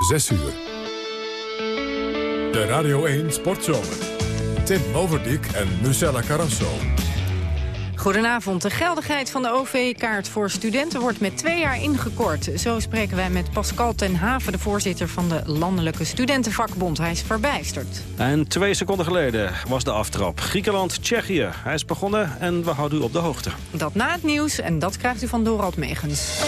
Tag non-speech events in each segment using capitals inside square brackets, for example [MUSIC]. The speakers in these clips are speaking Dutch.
6 uur. De Radio 1 Sportzomer. Tim Overdijk en Lucella Carrasso. Goedenavond. De geldigheid van de OV-kaart voor studenten wordt met twee jaar ingekort. Zo spreken wij met Pascal ten Haven, de voorzitter van de Landelijke Studentenvakbond. Hij is verbijsterd. En twee seconden geleden was de aftrap. Griekenland-Tsjechië. Hij is begonnen en we houden u op de hoogte. Dat na het nieuws en dat krijgt u van Dorald Megens.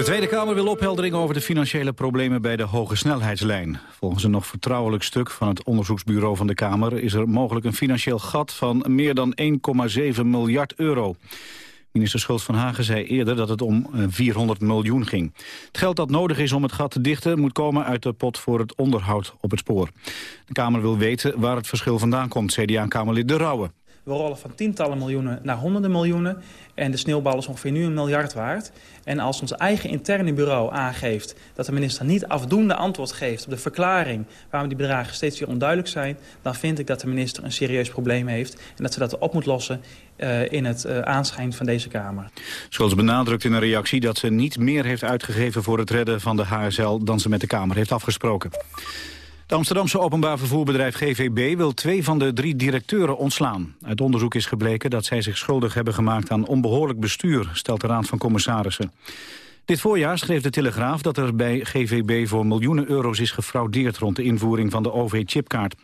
De Tweede Kamer wil opheldering over de financiële problemen bij de hoge snelheidslijn. Volgens een nog vertrouwelijk stuk van het onderzoeksbureau van de Kamer... is er mogelijk een financieel gat van meer dan 1,7 miljard euro. Minister Schultz van Hagen zei eerder dat het om 400 miljoen ging. Het geld dat nodig is om het gat te dichten... moet komen uit de pot voor het onderhoud op het spoor. De Kamer wil weten waar het verschil vandaan komt, CDA-Kamerlid De Rauwe. We rollen van tientallen miljoenen naar honderden miljoenen. En de sneeuwbal is ongeveer nu een miljard waard. En als ons eigen interne bureau aangeeft dat de minister niet afdoende antwoord geeft op de verklaring waarom die bedragen steeds weer onduidelijk zijn, dan vind ik dat de minister een serieus probleem heeft en dat ze dat op moet lossen uh, in het uh, aanschijn van deze Kamer. Zoals benadrukt in een reactie dat ze niet meer heeft uitgegeven voor het redden van de HSL dan ze met de Kamer heeft afgesproken. Het Amsterdamse openbaar vervoerbedrijf GVB wil twee van de drie directeuren ontslaan. Uit onderzoek is gebleken dat zij zich schuldig hebben gemaakt aan onbehoorlijk bestuur, stelt de Raad van Commissarissen. Dit voorjaar schreef de Telegraaf dat er bij GVB voor miljoenen euro's is gefraudeerd rond de invoering van de OV-chipkaart.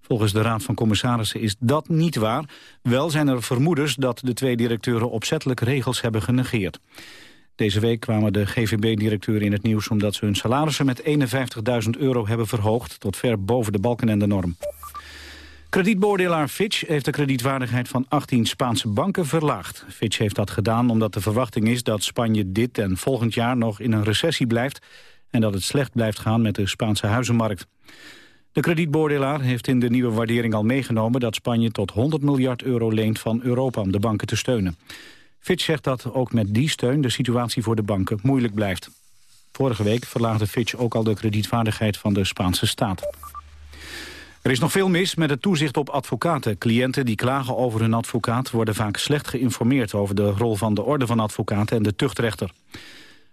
Volgens de Raad van Commissarissen is dat niet waar. Wel zijn er vermoedens dat de twee directeuren opzettelijk regels hebben genegeerd. Deze week kwamen de GVB-directeuren in het nieuws... omdat ze hun salarissen met 51.000 euro hebben verhoogd... tot ver boven de balken en de norm. Kredietbeoordelaar Fitch heeft de kredietwaardigheid van 18 Spaanse banken verlaagd. Fitch heeft dat gedaan omdat de verwachting is dat Spanje dit en volgend jaar nog in een recessie blijft... en dat het slecht blijft gaan met de Spaanse huizenmarkt. De kredietbeoordelaar heeft in de nieuwe waardering al meegenomen... dat Spanje tot 100 miljard euro leent van Europa om de banken te steunen. Fitch zegt dat ook met die steun de situatie voor de banken moeilijk blijft. Vorige week verlaagde Fitch ook al de kredietvaardigheid van de Spaanse staat. Er is nog veel mis met het toezicht op advocaten. Cliënten die klagen over hun advocaat worden vaak slecht geïnformeerd... over de rol van de orde van advocaten en de tuchtrechter.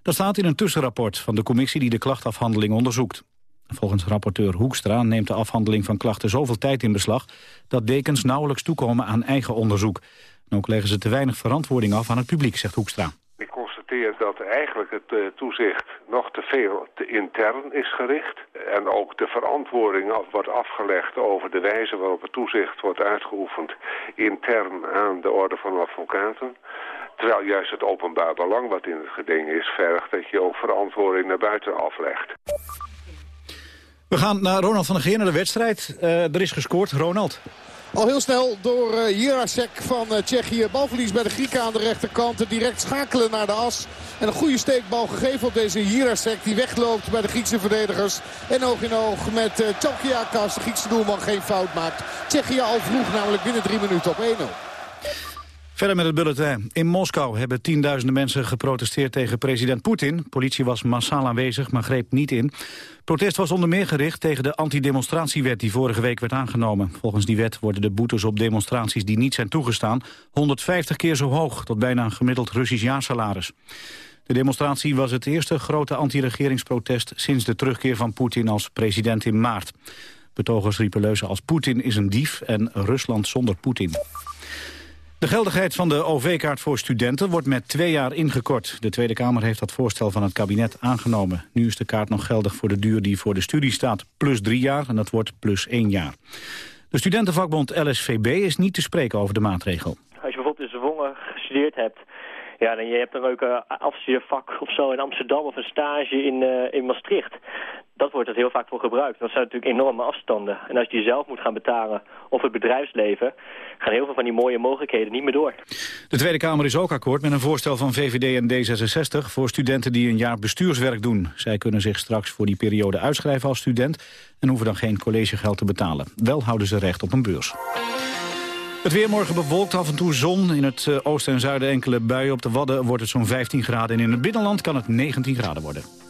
Dat staat in een tussenrapport van de commissie die de klachtafhandeling onderzoekt. Volgens rapporteur Hoekstra neemt de afhandeling van klachten zoveel tijd in beslag... dat dekens nauwelijks toekomen aan eigen onderzoek. En ook leggen ze te weinig verantwoording af aan het publiek, zegt Hoekstra. Ik constateer dat eigenlijk het uh, toezicht nog te veel te intern is gericht. En ook de verantwoording wordt afgelegd over de wijze waarop het toezicht wordt uitgeoefend intern aan de orde van advocaten. Terwijl juist het openbaar belang wat in het geding is vergt dat je ook verantwoording naar buiten aflegt. We gaan naar Ronald van der Geer naar de wedstrijd. Uh, er is gescoord. Ronald. Al heel snel door uh, Jirasek van uh, Tsjechië. Balverlies bij de Grieken aan de rechterkant. Direct schakelen naar de as. En een goede steekbal gegeven op deze Jirasek. Die wegloopt bij de Griekse verdedigers. En oog in oog met uh. De Griekse doelman geen fout maakt. Tsjechië al vroeg namelijk binnen drie minuten op 1-0. Verder met het bulletin. In Moskou hebben tienduizenden mensen geprotesteerd tegen president Poetin. Politie was massaal aanwezig, maar greep niet in. Protest was onder meer gericht tegen de antidemonstratiewet die vorige week werd aangenomen. Volgens die wet worden de boetes op demonstraties die niet zijn toegestaan 150 keer zo hoog, tot bijna een gemiddeld Russisch jaarsalaris. De demonstratie was het eerste grote anti-regeringsprotest sinds de terugkeer van Poetin als president in maart. Betogers riepen leuzen als Poetin is een dief en Rusland zonder Poetin. De geldigheid van de OV-kaart voor studenten wordt met twee jaar ingekort. De Tweede Kamer heeft dat voorstel van het kabinet aangenomen. Nu is de kaart nog geldig voor de duur die voor de studie staat, plus drie jaar en dat wordt plus één jaar. De studentenvakbond LSVB is niet te spreken over de maatregel. Als je bijvoorbeeld in Zwolle gestudeerd hebt ja, dan je hebt een afstudeervak of zo in Amsterdam of een stage in, uh, in Maastricht. Dat wordt het heel vaak voor gebruikt. Dat zijn natuurlijk enorme afstanden. En als je die zelf moet gaan betalen of het bedrijfsleven... gaan heel veel van die mooie mogelijkheden niet meer door. De Tweede Kamer is ook akkoord met een voorstel van VVD en D66... voor studenten die een jaar bestuurswerk doen. Zij kunnen zich straks voor die periode uitschrijven als student... en hoeven dan geen collegegeld te betalen. Wel houden ze recht op een beurs. Het weer morgen bewolkt, af en toe zon. In het eh, oosten en zuiden enkele buien. Op de Wadden wordt het zo'n 15 graden. En in het binnenland kan het 19 graden worden.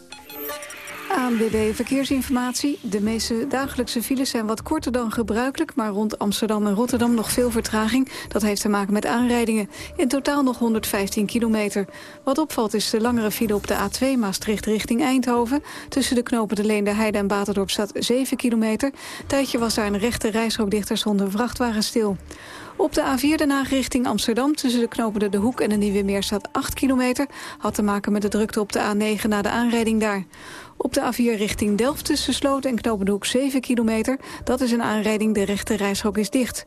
ANWB Verkeersinformatie. De meeste dagelijkse files zijn wat korter dan gebruikelijk... maar rond Amsterdam en Rotterdam nog veel vertraging. Dat heeft te maken met aanrijdingen. In totaal nog 115 kilometer. Wat opvalt is de langere file op de A2 Maastricht richting Eindhoven. Tussen de knopen de Leende Heide en Baterdorp staat 7 kilometer. Tijdje was daar een rechte reisrook dichter zonder vrachtwagen stil. Op de A4 Den richting Amsterdam tussen de knopen De Hoek en de Nieuwe Meer staat 8 kilometer. Had te maken met de drukte op de A9 na de aanrijding daar. Op de A4 richting Delft tussen Sloten en Knopenhoek 7 kilometer. Dat is een aanrijding, de rechte reishok is dicht.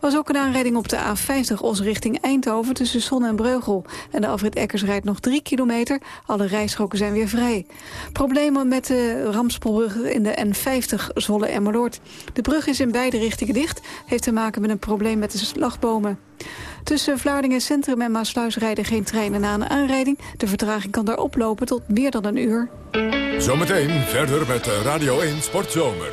Was ook een aanrijding op de A50 Os richting Eindhoven tussen Son en Breugel. En de afrit Ekkers rijdt nog 3 kilometer. Alle rijstroken zijn weer vrij. Problemen met de Ramspolbrug in de N50 Zolle Emmeloord. De brug is in beide richtingen dicht. Heeft te maken met een probleem met de slagbomen. Tussen Vlaardingen Centrum en Maasluis rijden geen treinen na een aanrijding. De vertraging kan daar oplopen tot meer dan een uur. Zometeen verder met Radio 1 Sportzomer.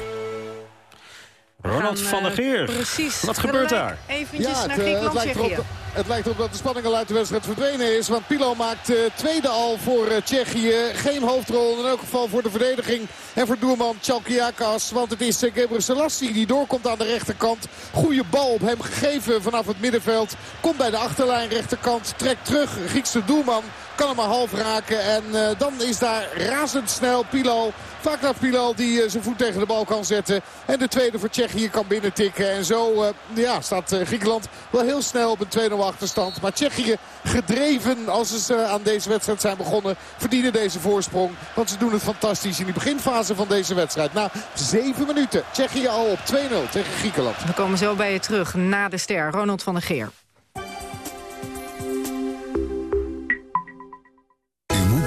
Ronald van der Geer. Precies. Wat gebeurt daar? Eventjes Ja, naar het, eh, Griekenland, het lijkt erop. Het lijkt erop dat de spanning al uit de wedstrijd verdwenen is. Want Pilo maakt uh, tweede al voor uh, Tsjechië. Geen hoofdrol in elk geval voor de verdediging. En voor doelman Chalkiakas. Want het is uh, Gebre Selassie die doorkomt aan de rechterkant. Goede bal op hem gegeven vanaf het middenveld. Komt bij de achterlijn rechterkant. Trekt terug. Griekse doelman kan hem maar half raken. En uh, dan is daar razendsnel Pilo. Vaak naar Pilo die uh, zijn voet tegen de bal kan zetten. En de tweede voor Tsjechië kan binnentikken. En zo uh, ja, staat Griekenland wel heel snel op een 2-0 achterstand. Maar Tsjechië gedreven als ze aan deze wedstrijd zijn begonnen. Verdienen deze voorsprong. Want ze doen het fantastisch in die beginfase van deze wedstrijd. Na 7 minuten. Tsjechië al op 2-0 tegen Griekenland. We komen zo bij je terug na de ster. Ronald van der Geer.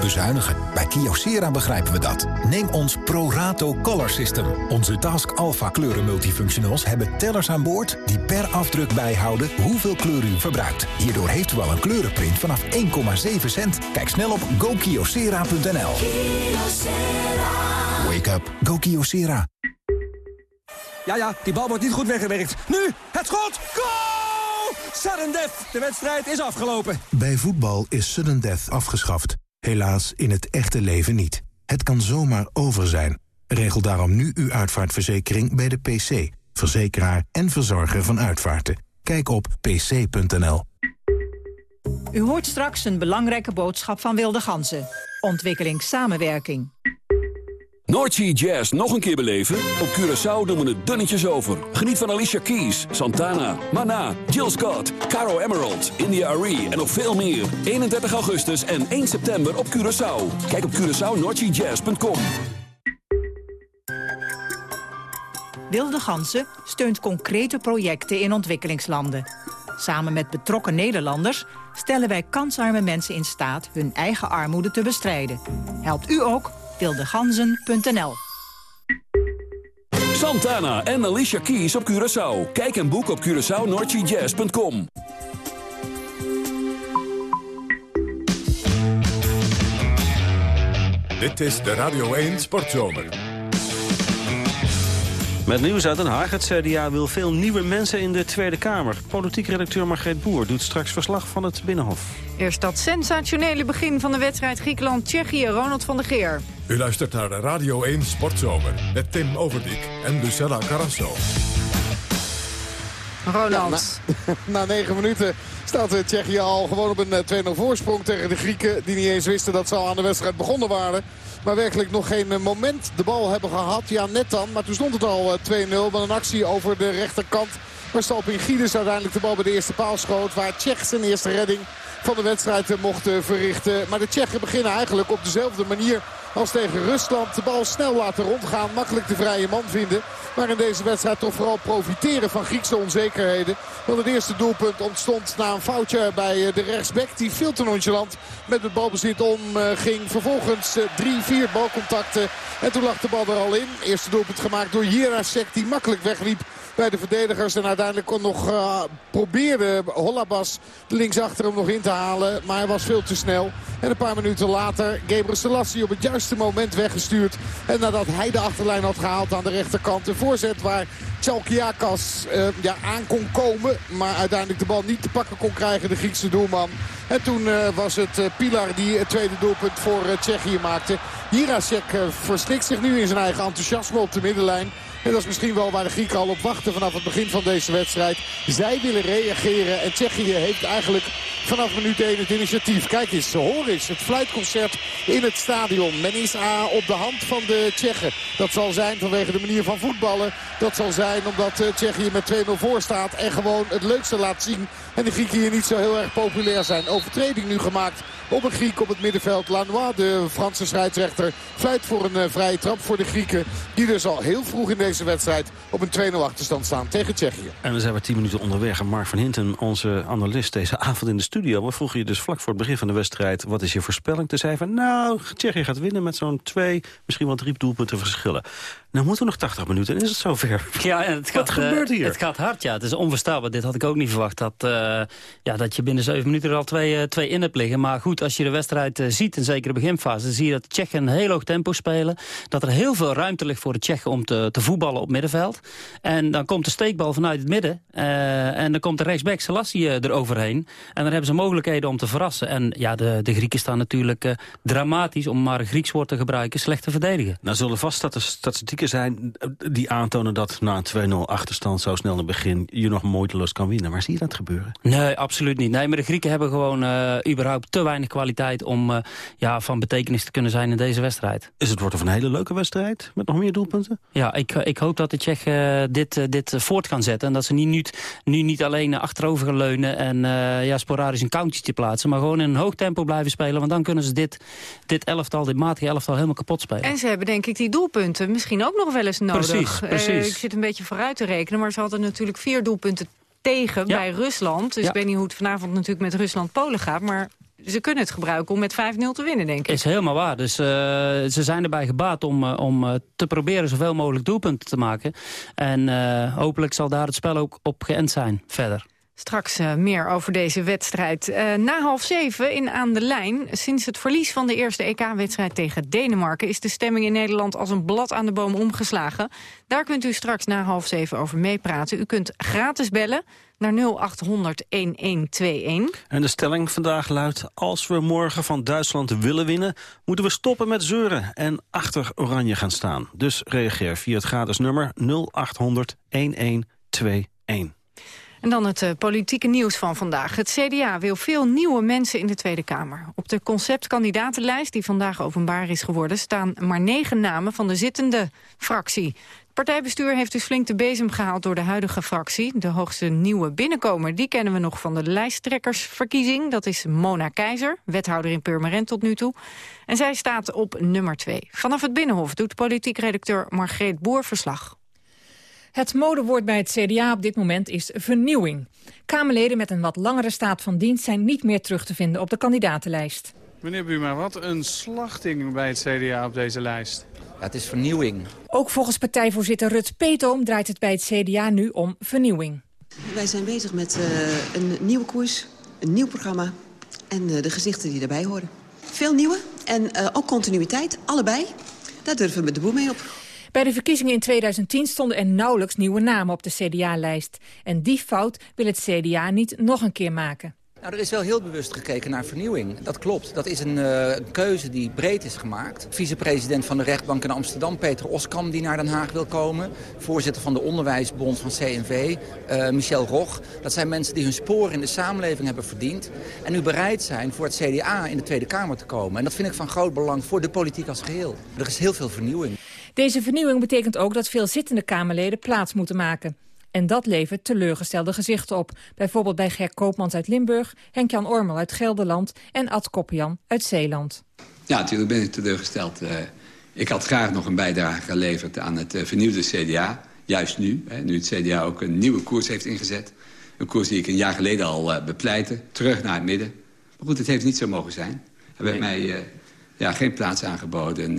Bezuinigen. Bij Kyocera begrijpen we dat. Neem ons ProRato Color System. Onze Task Alpha kleuren multifunctionals hebben tellers aan boord... die per afdruk bijhouden hoeveel kleur u verbruikt. Hierdoor heeft u al een kleurenprint vanaf 1,7 cent. Kijk snel op gokyocera.nl. Wake up. Go Kyocera. Ja, ja, die bal wordt niet goed weggewerkt. Nu, het schot! Goal! Sudden death. De wedstrijd is afgelopen. Bij voetbal is sudden death afgeschaft. Helaas in het echte leven niet. Het kan zomaar over zijn. Regel daarom nu uw uitvaartverzekering bij de PC. Verzekeraar en verzorger van uitvaarten. Kijk op pc.nl. U hoort straks een belangrijke boodschap van Wilde Ganzen. Ontwikkelingssamenwerking. Noordsea Jazz nog een keer beleven? Op Curaçao doen we het dunnetjes over. Geniet van Alicia Keys, Santana, Mana, Jill Scott, Caro Emerald, India Arie en nog veel meer. 31 augustus en 1 september op Curaçao. Kijk op CuraçaoNoordseaJazz.com. Wilde Gansen steunt concrete projecten in ontwikkelingslanden. Samen met betrokken Nederlanders stellen wij kansarme mensen in staat hun eigen armoede te bestrijden. Helpt u ook? wildeganzen.nl Santana en Alicia Keys op Curaçao. Kijk en boek op CuraçaoNoordseaJazz.com. Dit is de Radio 1 Sportzomer. Met nieuws uit Den Haag. Het CDA wil veel nieuwe mensen in de Tweede Kamer. Politiek redacteur Margreet Boer doet straks verslag van het Binnenhof. Eerst dat sensationele begin van de wedstrijd Griekenland-Tsjechië. Ronald van der Geer. U luistert naar de Radio 1 Sportzomer met Tim Overdik en Lucella Carrasso. Ronald. Ja, na, [LAUGHS] na negen minuten staat Tsjechië al gewoon op een 2-0 voorsprong tegen de Grieken. Die niet eens wisten dat ze al aan de wedstrijd begonnen waren. Maar werkelijk nog geen moment de bal hebben gehad. Ja, net dan. Maar toen stond het al 2-0 met een actie over de rechterkant. Waar Stalpin-Gides uiteindelijk de bal bij de eerste paal schoot. Waar Tsjech zijn eerste redding van de wedstrijd mocht verrichten. Maar de Tsjechen beginnen eigenlijk op dezelfde manier als tegen Rusland. De bal snel laten rondgaan. Makkelijk de vrije man vinden. Maar in deze wedstrijd toch vooral profiteren van Griekse onzekerheden. Want het eerste doelpunt ontstond na een foutje bij de rechtsback. Die veel te nonchalant met het balbezit omging. Vervolgens drie, vier balcontacten. En toen lag de bal er al in. Eerste doelpunt gemaakt door Jirasek die makkelijk wegliep bij de verdedigers. En uiteindelijk kon nog uh, probeerde Hollabas linksachter hem nog in te halen. Maar hij was veel te snel. En een paar minuten later Gebre Selassie op het juiste moment weggestuurd. En nadat hij de achterlijn had gehaald aan de rechterkant. Een voorzet waar Chalkiakas uh, ja, aan kon komen. Maar uiteindelijk de bal niet te pakken kon krijgen. De Griekse doelman. En toen was het Pilar die het tweede doelpunt voor Tsjechië maakte. Jirasek verstrikt zich nu in zijn eigen enthousiasme op de middenlijn. En dat is misschien wel waar de Grieken al op wachten vanaf het begin van deze wedstrijd. Zij willen reageren en Tsjechië heeft eigenlijk vanaf minuut 1 het initiatief. Kijk eens, hoor eens, het fluitconcert in het stadion. Men is A op de hand van de Tsjechen. Dat zal zijn vanwege de manier van voetballen. Dat zal zijn omdat eh, Tsjechië met 2-0 voor staat en gewoon het leukste laat zien. En de Grieken hier niet zo heel erg populair zijn. Overtreding nu gemaakt op een Griek op het middenveld. Lanois, de Franse scheidsrechter, fluit voor een uh, vrije trap voor de Grieken. Die dus al heel vroeg in deze wedstrijd op een 2-0 achterstand staan tegen Tsjechië. En we zijn weer 10 minuten onderweg. En Mark van Hinten, onze analist deze avond in de studio. We vroegen je dus vlak voor het begin van de wedstrijd... wat is je voorspelling? Te zei van, nou, Tsjechië gaat winnen met zo'n twee, misschien wel drie doelpunten verschillen. Nou moeten we nog 80 minuten en is het zover. Ja, en het gaat, Wat gebeurt eh, hier? het gaat hard, ja. Het is onverstaanbaar. Dit had ik ook niet verwacht. Dat, uh, ja, dat je binnen 7 minuten er al twee, uh, twee in hebt liggen. Maar goed, als je de wedstrijd ziet, in zeker de beginfase... dan zie je dat de Tsjechen een heel hoog tempo spelen. Dat er heel veel ruimte ligt voor de Tsjechen om te, te voetballen op middenveld. En dan komt de steekbal vanuit het midden. en dan komt de rechtsback Selassie eroverheen. En dan hebben ze mogelijkheden om te verrassen. En ja, de, de Grieken staan natuurlijk dramatisch... om maar een Grieks woord te gebruiken, slecht te verdedigen. Nou zullen vast statistieken zijn die aantonen dat na een 2-0 achterstand zo snel in het begin je nog moeiteloos kan winnen. Maar zie je dat gebeuren? Nee, absoluut niet. Nee, maar de Grieken hebben gewoon uh, überhaupt te weinig kwaliteit om uh, ja, van betekenis te kunnen zijn in deze wedstrijd. Is het wordt of een hele leuke wedstrijd met nog meer doelpunten? Ja, ik, ik hoop dat de Tsjechen uh, dit, dit voort kan zetten. En dat ze niet, nu niet alleen achterover gaan leunen en ja, sporadisch een countje plaatsen. Maar gewoon in een hoog tempo blijven spelen. Want dan kunnen ze dit, dit elftal, dit matige elftal helemaal kapot spelen. En ze hebben denk ik die doelpunten misschien ook nog wel eens nodig. Precies, precies. ik zit een beetje vooruit te rekenen, maar ze hadden natuurlijk vier doelpunten tegen bij Rusland. Dus ik weet niet hoe het vanavond natuurlijk met Rusland-Polen gaat, maar ze kunnen het gebruiken om met 5-0 te winnen, denk ik. Is helemaal waar. Dus uh, ze zijn erbij gebaat om, uh, om te proberen zoveel mogelijk doelpunten te maken. En hopelijk zal daar het spel ook op geënt zijn verder. Straks uh, meer over deze wedstrijd. Uh, na half zeven in Aan de Lijn. Sinds het verlies van de eerste EK-wedstrijd tegen Denemarken... is de stemming in Nederland als een blad aan de boom omgeslagen. Daar kunt u straks na half zeven over meepraten. U kunt gratis bellen naar 0800-1121. En de stelling vandaag luidt... als we morgen van Duitsland willen winnen... moeten we stoppen met zeuren en achter Oranje gaan staan. Dus reageer via het gratis nummer 0800 1121. En dan het uh, politieke nieuws van vandaag. Het CDA wil veel nieuwe mensen in de Tweede Kamer. Op de conceptkandidatenlijst die vandaag openbaar is geworden... staan maar negen namen van de zittende fractie. Het partijbestuur heeft dus flink de bezem gehaald door de huidige fractie. De hoogste nieuwe binnenkomer die kennen we nog van de lijsttrekkersverkiezing. Dat is Mona Keizer, wethouder in Purmerend tot nu toe. En zij staat op nummer twee. Vanaf het Binnenhof doet politiek redacteur Margreet Boer verslag. Het modewoord bij het CDA op dit moment is vernieuwing. Kamerleden met een wat langere staat van dienst zijn niet meer terug te vinden op de kandidatenlijst. Meneer Buma, wat een slachting bij het CDA op deze lijst. Ja, het is vernieuwing. Ook volgens partijvoorzitter Rut Peetoom draait het bij het CDA nu om vernieuwing. Wij zijn bezig met uh, een nieuwe koers, een nieuw programma en uh, de gezichten die daarbij horen. Veel nieuwe en uh, ook continuïteit, allebei. Daar durven we de boel mee op. Bij de verkiezingen in 2010 stonden er nauwelijks nieuwe namen op de CDA-lijst. En die fout wil het CDA niet nog een keer maken. Nou, er is wel heel bewust gekeken naar vernieuwing. Dat klopt. Dat is een, uh, keuze die breed is gemaakt. Vicepresident van de rechtbank in Amsterdam, Peter Oskam, die naar Den Haag wil komen. Voorzitter van de Onderwijsbond van CNV, eh, Michel Roch. Dat zijn mensen die hun sporen in de samenleving hebben verdiend. En nu bereid zijn voor het CDA in de Tweede Kamer te komen. En dat vind ik van groot belang voor de politiek als geheel. Er is heel veel vernieuwing. Deze vernieuwing betekent ook dat veel zittende Kamerleden plaats moeten maken. En dat levert teleurgestelde gezichten op. Bijvoorbeeld bij Ger Koopmans uit Limburg, Henk-Jan Ormel uit Gelderland en Ad Koppian uit Zeeland. Ja, natuurlijk ben ik teleurgesteld. Uh, ik had graag nog een bijdrage geleverd aan het uh, vernieuwde CDA. Juist nu, hè, nu het CDA ook een nieuwe koers heeft ingezet. Een koers die ik een jaar geleden al uh, bepleitte. Terug naar het midden. Maar goed, het heeft niet zo mogen zijn. Er werd nee. mij ja, geen plaats aangeboden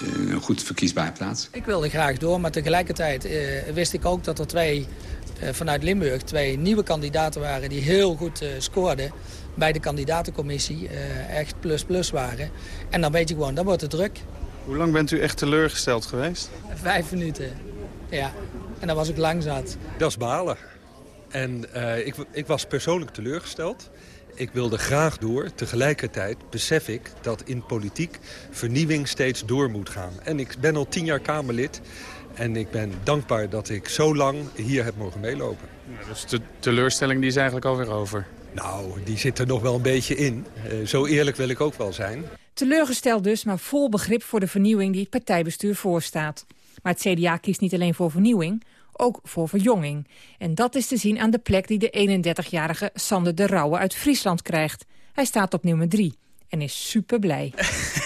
een goed verkiesbare plaats. Ik wilde graag door, maar tegelijkertijd uh, wist ik ook dat er twee, uh, vanuit Limburg twee nieuwe kandidaten waren die heel goed uh, scoorden bij de kandidatencommissie, echt plus plus waren. En dan weet je gewoon, dan wordt het druk. Hoe lang bent u echt teleurgesteld geweest? Vijf minuten, ja. En dan was ik lang zat. Dat is balen. En ik, ik was persoonlijk teleurgesteld. Ik wilde graag door. Tegelijkertijd besef ik dat in politiek vernieuwing steeds door moet gaan. En ik ben al tien jaar Kamerlid. En ik ben dankbaar dat ik zo lang hier heb mogen meelopen. Ja, dus de teleurstelling die is eigenlijk alweer over. Nou, die zit er nog wel een beetje in. Uh, zo eerlijk wil ik ook wel zijn. Teleurgesteld dus, maar vol begrip voor de vernieuwing die het partijbestuur voorstaat. Maar het CDA kiest niet alleen voor vernieuwing, ook voor verjonging. En dat is te zien aan de plek die de 31-jarige Sander de Rauwe uit Friesland krijgt. Hij staat op nummer 3 en is super blij.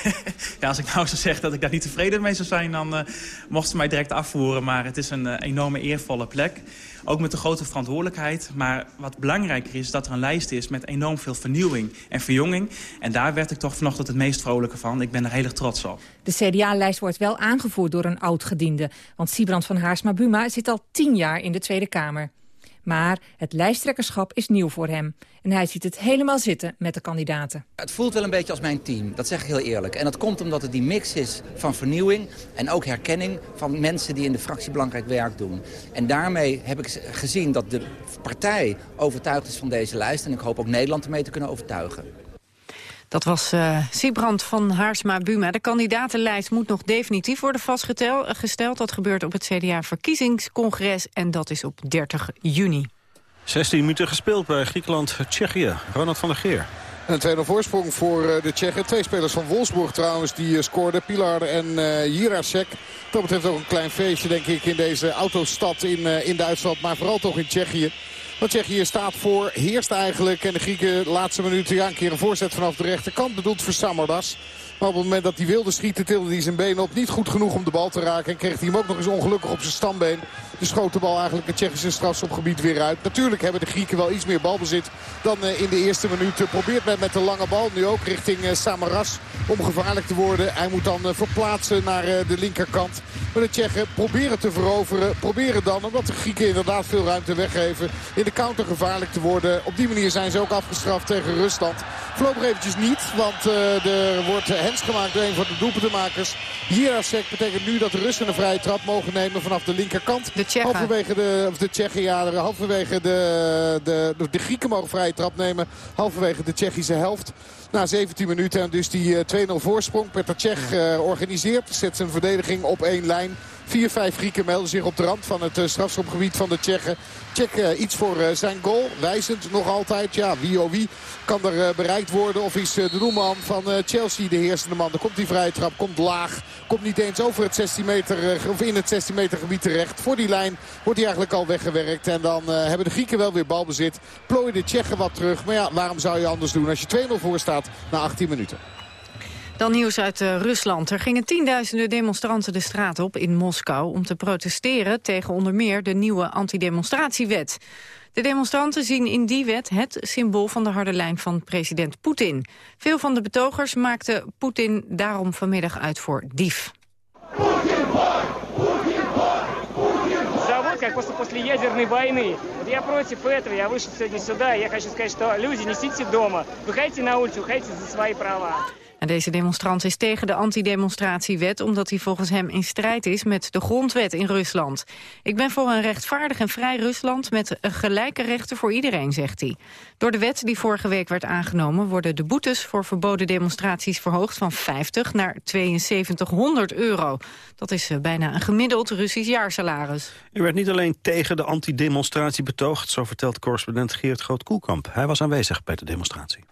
[LAUGHS] ja, als ik nou zou zeggen dat ik daar niet tevreden mee zou zijn... dan uh, mochten ze mij direct afvoeren. Maar het is een uh, enorme eervolle plek. Ook met een grote verantwoordelijkheid. Maar wat belangrijker is, dat er een lijst is met enorm veel vernieuwing en verjonging. En daar werd ik toch vanochtend het meest vrolijke van. Ik ben er heel erg trots op. De CDA-lijst wordt wel aangevoerd door een oud-gediende. Want Siebrand van Haarsma-Buma zit al tien jaar in de Tweede Kamer. Maar het lijsttrekkerschap is nieuw voor hem. En hij ziet het helemaal zitten met de kandidaten. Het voelt wel een beetje als mijn team, dat zeg ik heel eerlijk. En dat komt omdat het die mix is van vernieuwing en ook herkenning van mensen die in de fractie belangrijk werk doen. En daarmee heb ik gezien dat de partij overtuigd is van deze lijst. En ik hoop ook Nederland ermee te kunnen overtuigen. Dat was uh, Siebrand van Haarsma-Buma. De kandidatenlijst moet nog definitief worden vastgesteld. Dat gebeurt op het CDA-verkiezingscongres en dat is op 30 juni. 16 minuten gespeeld bij Griekenland-Tsjechië. Ronald van der Geer. Een tweede voorsprong voor eh, de Tsjechen. Twee spelers van Wolfsburg trouwens die eh, scoorden. Pilar en uh, Jirasek. Dat betreft ook een klein feestje denk ik in deze autostad in, in Duitsland. Maar vooral toch in Tsjechië. Want Tsjechië staat voor, heerst eigenlijk. En de Grieken laatste minuten ja, een keer een voorzet vanaf de rechterkant. Bedoeld voor Samardas. Maar op het moment dat hij wilde schieten tilde hij zijn been op. Niet goed genoeg om de bal te raken. En kreeg hij hem ook nog eens ongelukkig op zijn stambeen. Dus schoot de bal eigenlijk het Tsjechische strafschopgebied weer uit. Natuurlijk hebben de Grieken wel iets meer balbezit dan eh, in de eerste minuut. Probeert men met de lange bal nu ook richting eh, Samaras om gevaarlijk te worden. Hij moet dan eh, verplaatsen naar de linkerkant. Maar de Tsjechen proberen te veroveren. Proberen dan, omdat de Grieken inderdaad veel ruimte weggeven, in de counter gevaarlijk te worden. Op die manier zijn ze ook afgestraft tegen Rusland. Voorlopig eventjes niet, want er wordt hens gemaakt door een van de doelpuntenmakers. Jirasek betekent nu dat de Russen een vrije trap mogen nemen vanaf de linkerkant. De Tsjechen. Halverwege de, of de Tsjechen, ja, halverwege de, de, de Grieken mogen vrije trap nemen. Halverwege de Tsjechische helft. Na 17 minuten en dus die 2-0 voorsprong. Petr Tsjech uh, organiseert, zet zijn verdediging op één lijn. Vier, vijf Grieken melden zich op de rand van het strafschopgebied van de Tsjechen. Uh, iets voor zijn goal. Wijzend nog altijd. Ja, wie oh wie kan er bereikt worden. Of is de doelman van Chelsea de heersende man. Dan komt die vrije trap. Komt laag. Komt niet eens over het 16 meter, of in het 16 meter gebied terecht. Voor die lijn wordt hij eigenlijk al weggewerkt. En dan hebben de Grieken wel weer balbezit. Plooien de Tsjechen wat terug. Maar ja, waarom zou je anders doen als je 2-0 voor staat na 18 minuten? Dan nieuws uit uh, Rusland. Er gingen tienduizenden demonstranten de straat op in Moskou... om te protesteren tegen onder meer de nieuwe antidemonstratiewet. De demonstranten zien in die wet het symbool van de harde lijn van president Poetin. Veel van de betogers maakten Poetin daarom vanmiddag uit voor dief. Как после, после ядерной войны. Вот я против этого, я вышел сегодня сюда, и я хочу сказать, что люди, не сидите дома, выходите на улицу, выходите за свои права. En deze demonstrant is tegen de antidemonstratiewet... omdat hij volgens hem in strijd is met de grondwet in Rusland. Ik ben voor een rechtvaardig en vrij Rusland... met gelijke rechten voor iedereen, zegt hij. Door de wet die vorige week werd aangenomen... worden de boetes voor verboden demonstraties verhoogd... van 50 naar 7200 euro. Dat is eh, bijna een gemiddeld Russisch jaarsalaris. U werd niet alleen tegen de antidemonstratie betoogd... zo vertelt correspondent Geert Groot-Koelkamp. Hij was aanwezig bij de demonstratie.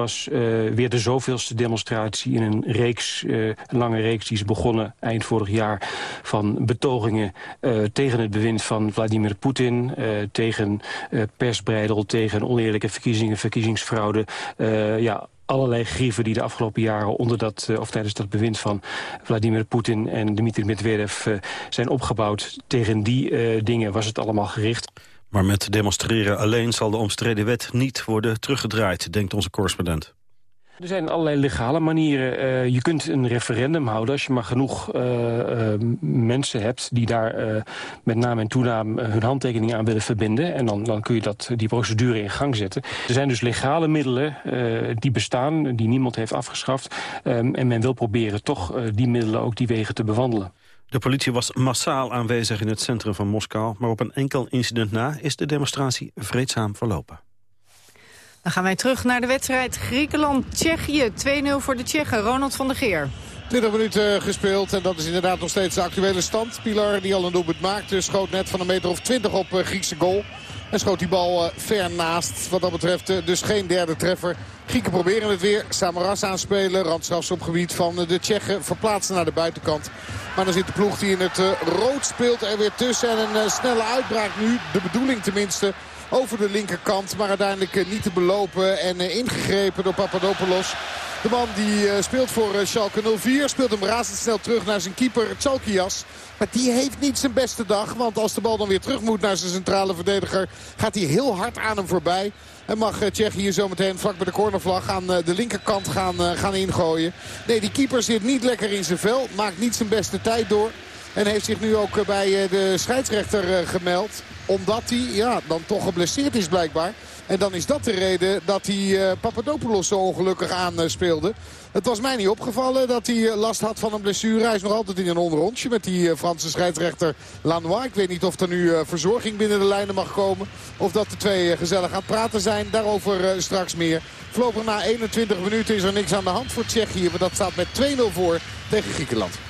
Was uh, weer de zoveelste demonstratie in een reeks, uh, een lange reeks die is begonnen eind vorig jaar van betogingen uh, tegen het bewind van Vladimir Poetin, tegen persbreidel, tegen oneerlijke verkiezingen, verkiezingsfraude. ja, allerlei grieven die de afgelopen jaren onder dat, of tijdens dat bewind van Vladimir Poetin en Dmitri Medvedev zijn opgebouwd. Tegen die dingen was het allemaal gericht. Maar met demonstreren alleen zal de omstreden wet niet worden teruggedraaid, denkt onze correspondent. Er zijn allerlei legale manieren. Uh, je kunt een referendum houden als je maar genoeg uh, uh, mensen hebt... die daar met naam en toenaam hun handtekening aan willen verbinden. En dan, dan kun je dat, die procedure in gang zetten. Er zijn dus legale middelen die bestaan, die niemand heeft afgeschaft. Um, en men wil proberen toch die middelen ook die wegen te bewandelen. De politie was massaal aanwezig in het centrum van Moskou... maar op een enkel incident na is de demonstratie vreedzaam verlopen. Dan gaan wij terug naar de wedstrijd Griekenland-Tsjechië. 2-0 voor de Tsjechen. Ronald van der Geer. 20 minuten gespeeld en dat is inderdaad nog steeds de actuele stand. Pilar die al een doelpunt maakte schoot net van een meter of 20 op eh, Griekse goal. En schoot die bal uh, ver naast. Wat dat betreft uh, dus geen derde treffer. Grieken proberen het weer. Samaras aanspelen. Randstrafschopgebied van de Tsjechen. Verplaatsen naar de buitenkant. Maar dan zit de ploeg die in het uh, rood speelt er weer tussen. En een snelle uitbraak nu. De bedoeling tenminste over de linkerkant. Maar uiteindelijk niet te belopen en ingegrepen door Papadopoulos. De man die speelt voor Schalke 04. Speelt hem razendsnel terug naar zijn keeper Chalkias. Maar die heeft niet zijn beste dag. Want als de bal dan weer terug moet naar zijn centrale verdediger... gaat hij heel hard aan hem voorbij. En mag uh, Tsjechië zometeen vlak bij de cornervlag aan de linkerkant gaan, gaan ingooien. Nee, die keeper zit niet lekker in zijn vel. Maakt niet zijn beste tijd door. En heeft zich nu ook bij de scheidsrechter gemeld. Omdat hij ja, dan toch geblesseerd is blijkbaar. En dan is dat de reden dat hij Papadopoulos zo ongelukkig aanspeelde. Het was mij niet opgevallen dat hij last had van een blessure. Hij is nog altijd in een onderrondje met die Franse scheidsrechter Lanois. Ik weet niet of er nu verzorging binnen de lijnen mag komen. Of dat de twee gezellig aan het praten zijn. Daarover straks meer. Voorlopig na 21 minuten is er niks aan de hand voor Tsjechië. Maar dat staat met 2-0 voor tegen Griekenland.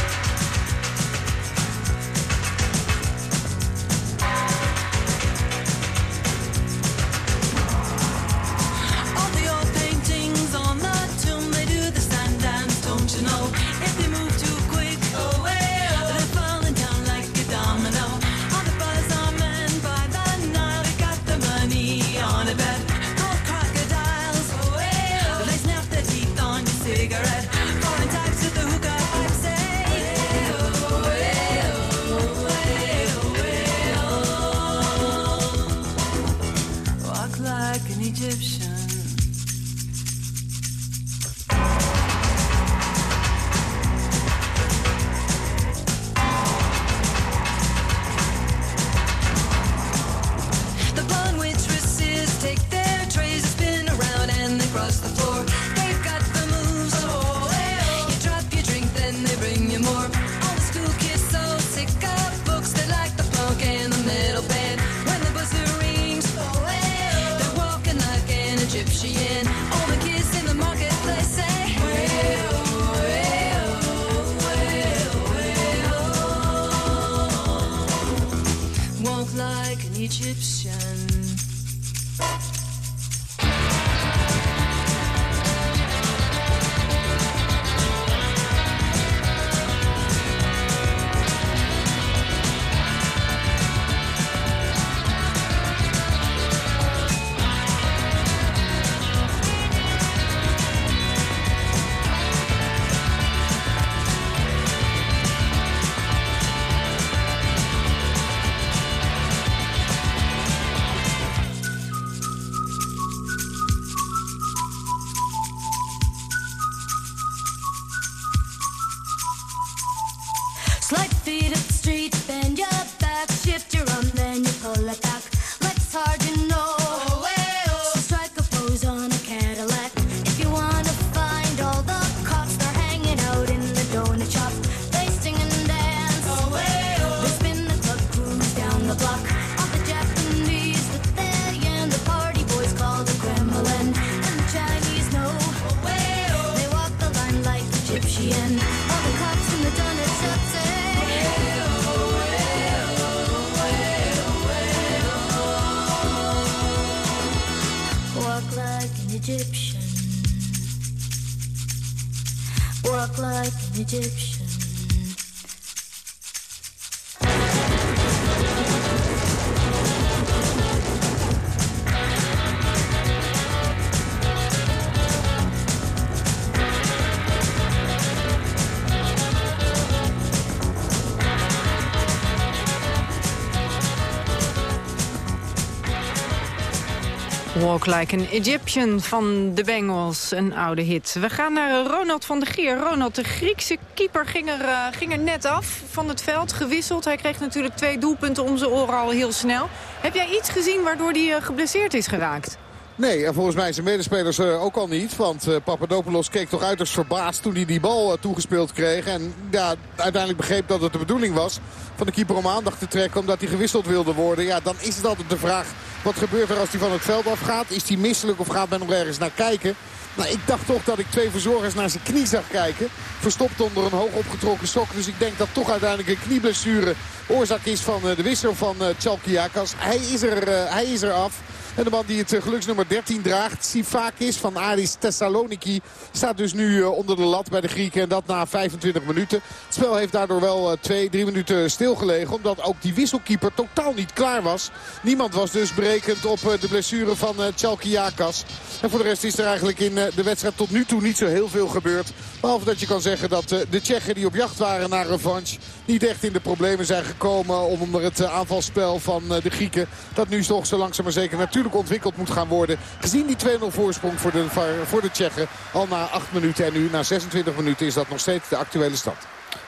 Walk Like an Egyptian van de Bengals, een oude hit. We gaan naar Ronald van der Geer. Ronald, de Griekse keeper ging er, uh, ging er net af van het veld, gewisseld. Hij kreeg natuurlijk twee doelpunten om zijn oren al heel snel. Heb jij iets gezien waardoor hij uh, geblesseerd is geraakt? Nee, en volgens mij zijn medespelers uh, ook al niet. Want uh, Papadopoulos keek toch uiterst verbaasd toen hij die bal uh, toegespeeld kreeg. En ja, uiteindelijk begreep dat het de bedoeling was van de keeper om aandacht te trekken. Omdat hij gewisseld wilde worden. Ja, dan is het altijd de vraag wat gebeurt er als hij van het veld afgaat. Is hij misselijk of gaat men nog ergens naar kijken? Nou, ik dacht toch dat ik twee verzorgers naar zijn knie zag kijken. Verstopt onder een hoog opgetrokken sok. Dus ik denk dat toch uiteindelijk een knieblessure oorzaak is van de wissel van Chalkiakas. Hij is er, hij is er af. En de man die het eh, geluksnummer 13 draagt, Sifakis van Aris Thessaloniki, staat dus nu eh, onder de lat bij de Grieken. En dat na 25 minuten. Het spel heeft daardoor wel 2, eh, 3 minuten stilgelegen. Omdat ook die wisselkeeper totaal niet klaar was. Niemand was dus berekend op de blessure van Chalkiakas. En voor de rest is er eigenlijk in de wedstrijd tot nu toe niet zo heel veel gebeurd. Behalve dat je kan zeggen dat de Tsjechen die op jacht waren naar revanche... niet echt in de problemen zijn gekomen onder het aanvalspel van de Grieken. Dat nu toch zo langzaam maar zeker natuurlijk ontwikkeld moet gaan worden. Gezien die 2-0 voorsprong voor de, voor de Tsjechen al na 8 minuten. En nu na 26 minuten is dat nog steeds de actuele stand.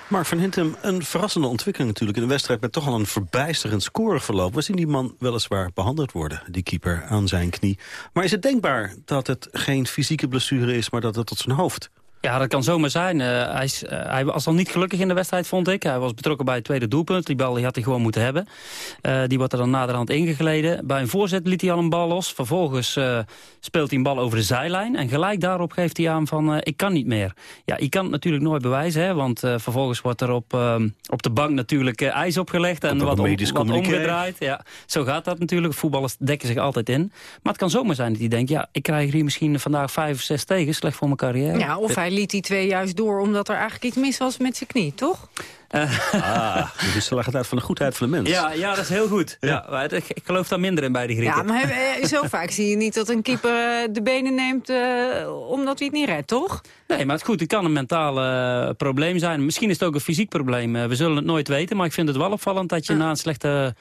Mark van Hintem, een verrassende ontwikkeling natuurlijk... in de wedstrijd met toch al een verbijsterend scoreverloop. We zien die man weliswaar behandeld worden, die keeper, aan zijn knie. Maar is het denkbaar dat het geen fysieke blessure is... maar dat het tot zijn hoofd ja, dat kan zomaar zijn. Uh, hij, is, uh, hij, was al niet gelukkig in de wedstrijd, vond ik. Hij was betrokken bij het tweede doelpunt. Die bal die had hij gewoon moeten hebben. Uh, die wordt er dan naderhand ingegleden. Bij een voorzet liet hij al een bal los. Vervolgens speelt hij een bal over de zijlijn. En gelijk daarop geeft hij aan van, ik kan niet meer. Ja, je kan het natuurlijk nooit bewijzen. Hè, want vervolgens wordt er op, op de bank natuurlijk ijs opgelegd. En wat, om, wat omgedraaid. Ja, zo gaat dat natuurlijk. Voetballers dekken zich altijd in. Maar het kan zomaar zijn dat hij denkt... ja, ik krijg hier misschien vandaag vijf of zes tegen. Slecht voor mijn carrière. Ja, of hij liet die twee juist door omdat er eigenlijk iets mis was met zijn knie, toch? Ah, dus ze lag het uit van de goedheid van de mens. Ja, ja dat is heel goed. Ja. ja ik, ik, geloof daar minder in bij die Grieken. Ja, maar eh, zo vaak zie je niet dat een keeper eh, de benen neemt uh, omdat hij het niet redt, toch? Nee, maar het, goed, het kan een mentaal uh, probleem zijn. Misschien is het ook een fysiek probleem. we zullen het nooit weten, maar ik vind het wel opvallend dat je na een slechte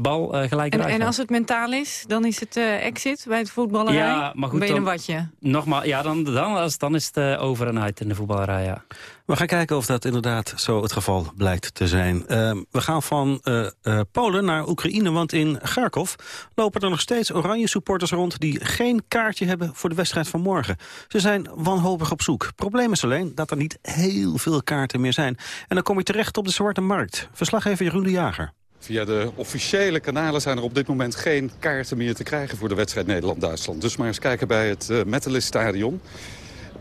bal uh, gelijk en, en als het mentaal is, dan is het uh, exit bij het voetballerij? Ja, maar goed, ben je een watje? Nogmaals, ja, dan, dan, als, dan is het uh, over en uit in de voetballerij, ja. We gaan kijken of dat inderdaad zo het geval blijkt te zijn. Ehm, we gaan van Polen naar Oekraïne, want in Kharkov lopen er nog steeds oranje supporters rond... die geen kaartje hebben voor de wedstrijd van morgen. Ze zijn wanhopig op zoek. Probleem is alleen dat er niet heel veel kaarten meer zijn. En dan kom je terecht op de Zwarte Markt. Verslaggever Jeroen de Jager. Via de officiële kanalen zijn er op dit moment geen kaarten meer te krijgen voor de wedstrijd Nederland-Duitsland. Dus maar eens kijken bij het uh, Metalist Stadion.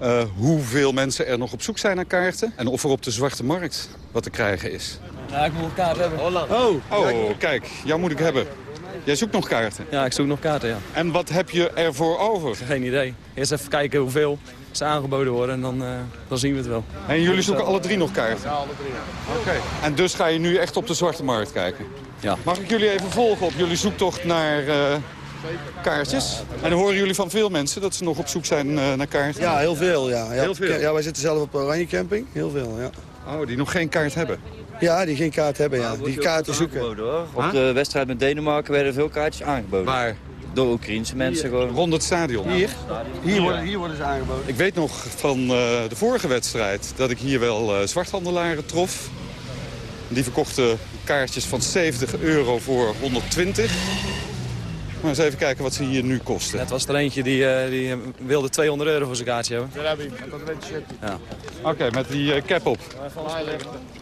Uh, hoeveel mensen er nog op zoek zijn naar kaarten. En of er op de zwarte markt wat te krijgen is. Ja, ik moet een kaart hebben. Oh, oh kijk, jou moet ik hebben. Jij zoekt nog kaarten? Ja, ik zoek nog kaarten, ja. En wat heb je ervoor over? Geen idee. Eerst even kijken hoeveel ze aangeboden worden en dan, uh, dan zien we het wel. En jullie zoeken alle drie nog kaarten? Ja, alle drie. Oké. En dus ga je nu echt op de zwarte markt kijken? Ja. Mag ik jullie even volgen op jullie zoektocht naar uh, kaartjes? En dan horen jullie van veel mensen dat ze nog op zoek zijn uh, naar kaarten? Ja, heel veel. Ja. Heel veel? Ja, wij zitten zelf op de Oranje Camping. Heel veel, ja. Oh, die nog geen kaart hebben? Ja, die geen kaart hebben, ja. Die kaarten zoeken. Hoor. Op de wedstrijd met Denemarken werden veel kaartjes aangeboden. Waar? Door Oekraïense mensen gewoon. Rond het stadion? Hier. Hier, worden, hier worden ze aangeboden. Ik weet nog van uh, de vorige wedstrijd dat ik hier wel uh, zwarthandelaren trof. Die verkochten kaartjes van 70 euro voor 120. Maar eens even kijken wat ze hier nu kosten. Het was er eentje die, uh, die wilde 200 euro voor zijn kaartje hebben. Ja. Oké, okay, met die uh, cap op.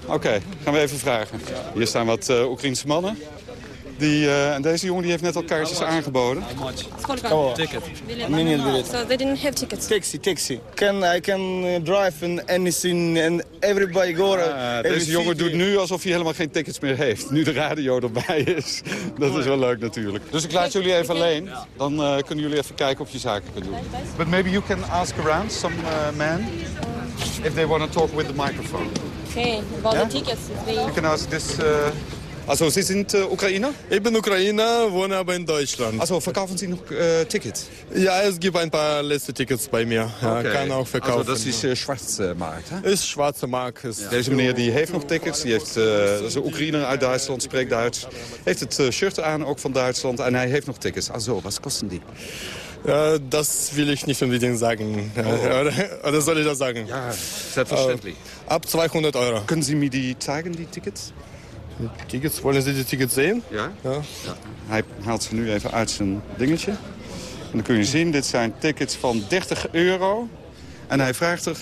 Oké, okay, gaan we even vragen. Hier staan wat uh, Oekraïnse mannen. Die, uh, en deze jongen die heeft net al kaartjes aangeboden. Oh, ticket. So they didn't have tickets. Taxi, taxi. Can, I can drive and anything and everybody go. Uh, deze jongen doet nu alsof hij helemaal geen tickets meer heeft. Nu de radio erbij is. Dat is wel leuk natuurlijk. Dus ik laat jullie even alleen. Dan uh, kunnen jullie even kijken of je zaken kunt doen. But maybe you can ask around some uh, men if they want to talk with the microphone. Okay, about yeah? the tickets. They... You can ask this... Uh, Also, Sie sind äh, Ukrainer? Ich bin Ukrainer, wohne aber in Deutschland. Also, verkaufen Sie noch äh, Tickets? Ja, es gibt ein paar letzte Tickets bei mir. Ja, okay. Kann auch verkaufen. Also, das ist äh, schwarze Markt, hè? Is schwarze Markt. Is ja. Deze meneer die heeft nog tickets. Die heeft, uh, dat is een Oekraïner uit Duitsland, spreekt Duits. Heeft het uh, shirt aan, ook van Duitsland. En hij heeft nog tickets. Also, wat kosten die? Ja, das will ich nicht unbedingt sagen. Oh. [LAUGHS] Oder, oder, soll ich das sagen? Ja, selbstverständlich. Uh, ab 200 Euro. Können Sie mir die zeigen, die Tickets? Tickets, willen Sie die Tickets zien? Ja? ja? ja. Hij haalt ze nu even uit zijn dingetje. dan kun je zien, dit zijn tickets van 30 euro. En hij vraagt er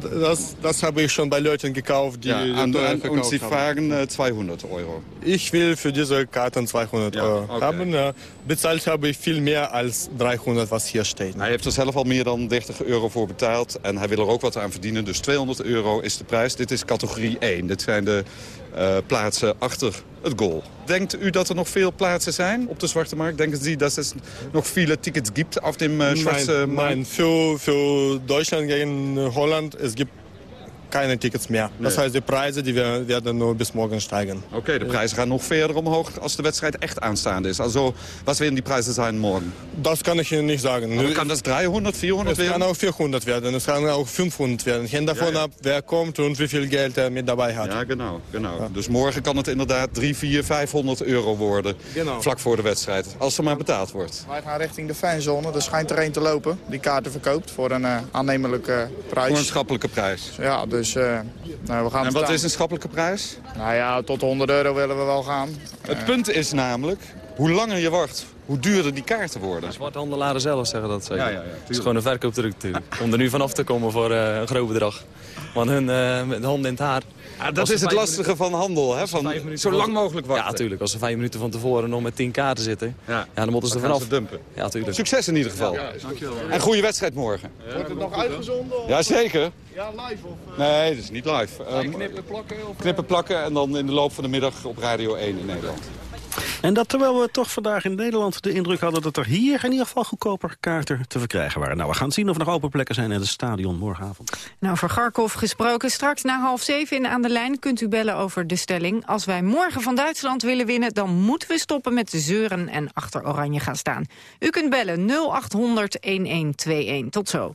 das, das habe ich schon bei Leuten gekauft, die ja, an, an, und Sie äh, 200 Euro. Ich will für diese Karten 200 Ja, Euro okay. haben. Ja. Bezahlt habe ich viel mehr als 300, was hier steht. Hij heeft er zelf al meer dan 30 euro voor betaald. En hij wil er ook wat aan verdienen. Dus 200 euro is de prijs. Dit is categorie 1. Dit zijn de eh, plaatsen achter het goal. Denkt u dat er nog veel plaatsen zijn op de Zwarte Markt? Denken Sie, dat es nog viele Tickets gibt auf dem äh, Schwarze nein, Markt? nein für, für Deutschland gegen Holland, es gibt keine Tickets mehr. Das Nee. heißt, die Preise die wir- werden nur bis morgen steigen. Oké, de prijzen gaan nog verder omhoog als de wedstrijd echt aanstaande is. Also, was werden die prijzen zijn morgen? Das kann ich Ihnen nicht sagen. Aber kann das 300, 400 Es kann werden? auch 400 werden, es kann auch 500 werden. Hängt davon Ja, ja. ab, wer kommt und wie viel Geld er mit dabei hat. Ja, genau. genau. Dus morgen kan het inderdaad 3, 4, 500 euro worden. Genau. Vlak voor de wedstrijd. Als er maar betaald wordt. Wij gaan richting de fanzone. Er schijnt er één te lopen die kaarten verkoopt voor een eh, aannemelijke prijs. Voor een schappelijke prijs. Ja, dus eh, nou, we gaan En wat staan. is een schappelijke prijs? Nou ja, tot 100 euro willen we wel gaan. Het punt is namelijk, hoe langer je wacht, hoe duurder die kaarten worden. Zwarthandelaren zelf zeggen dat zeker. Ja, ja, ja, het is gewoon een verkoopdruk natuurlijk. Om er nu vanaf te komen voor eh, een groot bedrag. Want hun eh, met de handen in het haar. Ja, dat Als is het lastige van handel, hè? Van zo lang mogelijk wachten. Ja, natuurlijk. Als ze vijf minuten van tevoren nog met tien kaarten zitten, ja. dan moeten ze er vanaf. dumpen. Ja, natuurlijk. Succes in ieder geval. En goede wedstrijd morgen. Wordt het nog uitgezonden? of- Jazeker. Ja, live of... Nee, dat is niet live. Ehm, knippen, plakken? Of, knippen, plakken en dan in de loop van de middag op Radio 1 in Nederland. En dat terwijl we toch vandaag in Nederland de indruk hadden... dat er hier in ieder geval goedkoper kaarten te verkrijgen waren. Nou, we gaan zien of er nog open plekken zijn in het stadion morgenavond. Nou, over Garkov gesproken. Straks na half zeven in Aan de Lijn kunt u bellen over de stelling. Als wij morgen van Duitsland willen winnen... dan moeten we stoppen met de zeuren en achter Oranje gaan staan. U kunt bellen 0800-1121. Tot zo.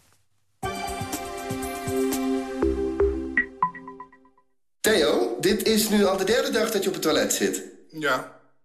Theo, dit is nu al de derde dag dat je op het toilet zit. Ja,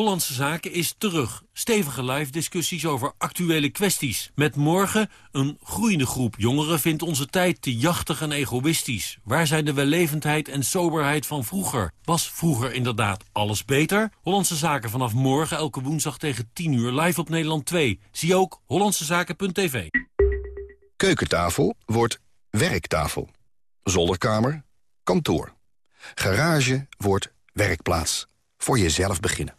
Hollandse Zaken is terug. Stevige live discussies over actuele kwesties. Met morgen een groeiende groep jongeren vindt onze tijd te jachtig en egoïstisch. Waar zijn de wellevendheid en soberheid van vroeger? Was vroeger inderdaad alles beter? Hollandse Zaken vanaf morgen elke woensdag tegen 10 uur live op Nederland 2. Zie ook hollandsezaken.tv. Keukentafel wordt werktafel. Zolderkamer, kantoor. Garage wordt werkplaats. Voor jezelf beginnen.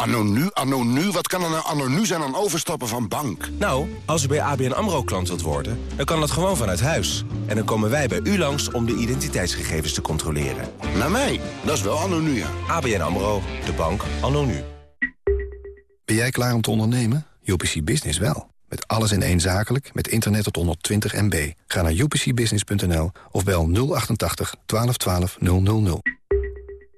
Anno nu, anno nu, wat kan er nou anno nu zijn aan overstappen van bank? Nou, als u bij ABN AMRO klant wilt worden, dan kan dat gewoon vanuit huis. En dan komen wij bij u langs om de identiteitsgegevens te controleren. Naar mij? Dat is wel anno nu, ja. ABN AMRO, de bank anno nu. Ben jij klaar om te ondernemen? UPC Business wel. Met alles in één zakelijk, met internet tot 120 MB. Ga naar upcbusiness.nl of bel 088 1212 000.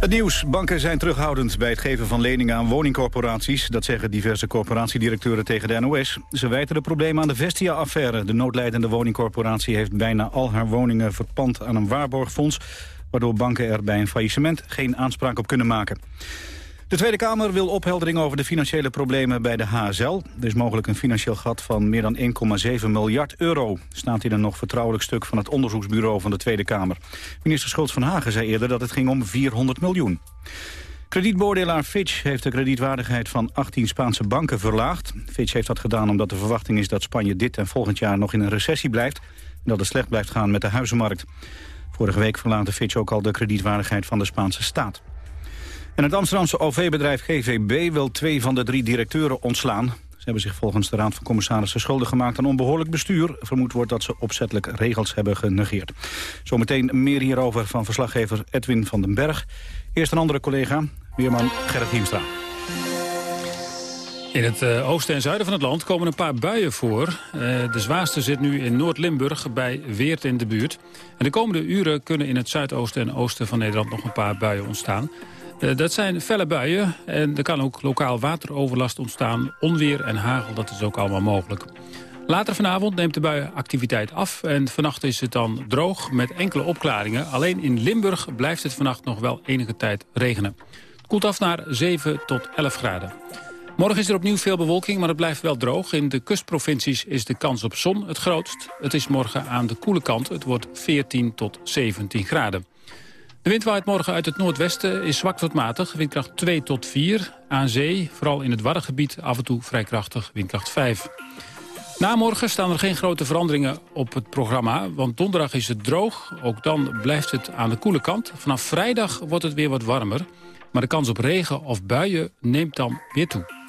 Het nieuws. Banken zijn terughoudend bij het geven van leningen aan woningcorporaties. Dat zeggen diverse corporatiedirecteuren tegen de NOS. Ze wijten de problemen aan de Vestia-affaire. De noodlijdende woningcorporatie heeft bijna al haar woningen verpand aan een waarborgfonds. waardoor banken er bij een faillissement geen aanspraak op kunnen maken. De Tweede Kamer wil opheldering over de financiële problemen bij de HSL. Er is mogelijk een financieel gat van meer dan 1,7 miljard euro. Staat in een nog vertrouwelijk stuk van het onderzoeksbureau van de Tweede Kamer. Minister Schultz van Hagen zei eerder dat het ging om 400 miljoen. Kredietbeoordelaar Fitch heeft de kredietwaardigheid van 18 Spaanse banken verlaagd. Fitch heeft dat gedaan omdat de verwachting is dat Spanje dit en volgend jaar nog in een recessie blijft... en dat het slecht blijft gaan met de huizenmarkt. Vorige week verlaagde Fitch ook al de kredietwaardigheid van de Spaanse staat. Het Amsterdamse OV-bedrijf GVB wil twee van de drie directeuren ontslaan. Ze hebben zich volgens de Raad van Commissarissen schuldig gemaakt aan onbehoorlijk bestuur. Vermoed wordt dat ze opzettelijk regels hebben genegeerd. Zometeen meer hierover van verslaggever Edwin van den Berg. Eerst een andere collega, weerman Gerrit Hiemstra. In het uh, oosten en zuiden van het land komen een paar buien voor. Uh, de zwaarste zit nu in Noord-Limburg bij Weert in de buurt. En de komende uren kunnen in het zuidoosten en oosten van Nederland nog een paar buien ontstaan. Uh, dat zijn felle buien en er kan ook lokaal wateroverlast ontstaan. Onweer en hagel, dat is ook allemaal mogelijk. Later vanavond neemt de buienactiviteit af en vannacht is het dan droog met enkele opklaringen. Alleen in Limburg blijft het vannacht nog wel enige tijd regenen. Het koelt af naar 7 tot 11 graden. Morgen is er opnieuw veel bewolking, maar het blijft wel droog. In de kustprovincies is de kans op zon het grootst. Het is morgen aan de koele kant. Het wordt 14 tot 17 graden. De wind waait morgen uit het noordwesten, is zwak tot matig. Windkracht 2 tot 4. Aan zee, vooral in het Waddengebied, af en toe vrij krachtig, windkracht 5. Na morgen staan er geen grote veranderingen op het programma, want donderdag is het droog. Ook dan blijft het aan de koele kant. Vanaf vrijdag wordt het weer wat warmer, maar de kans op regen of buien neemt dan weer toe.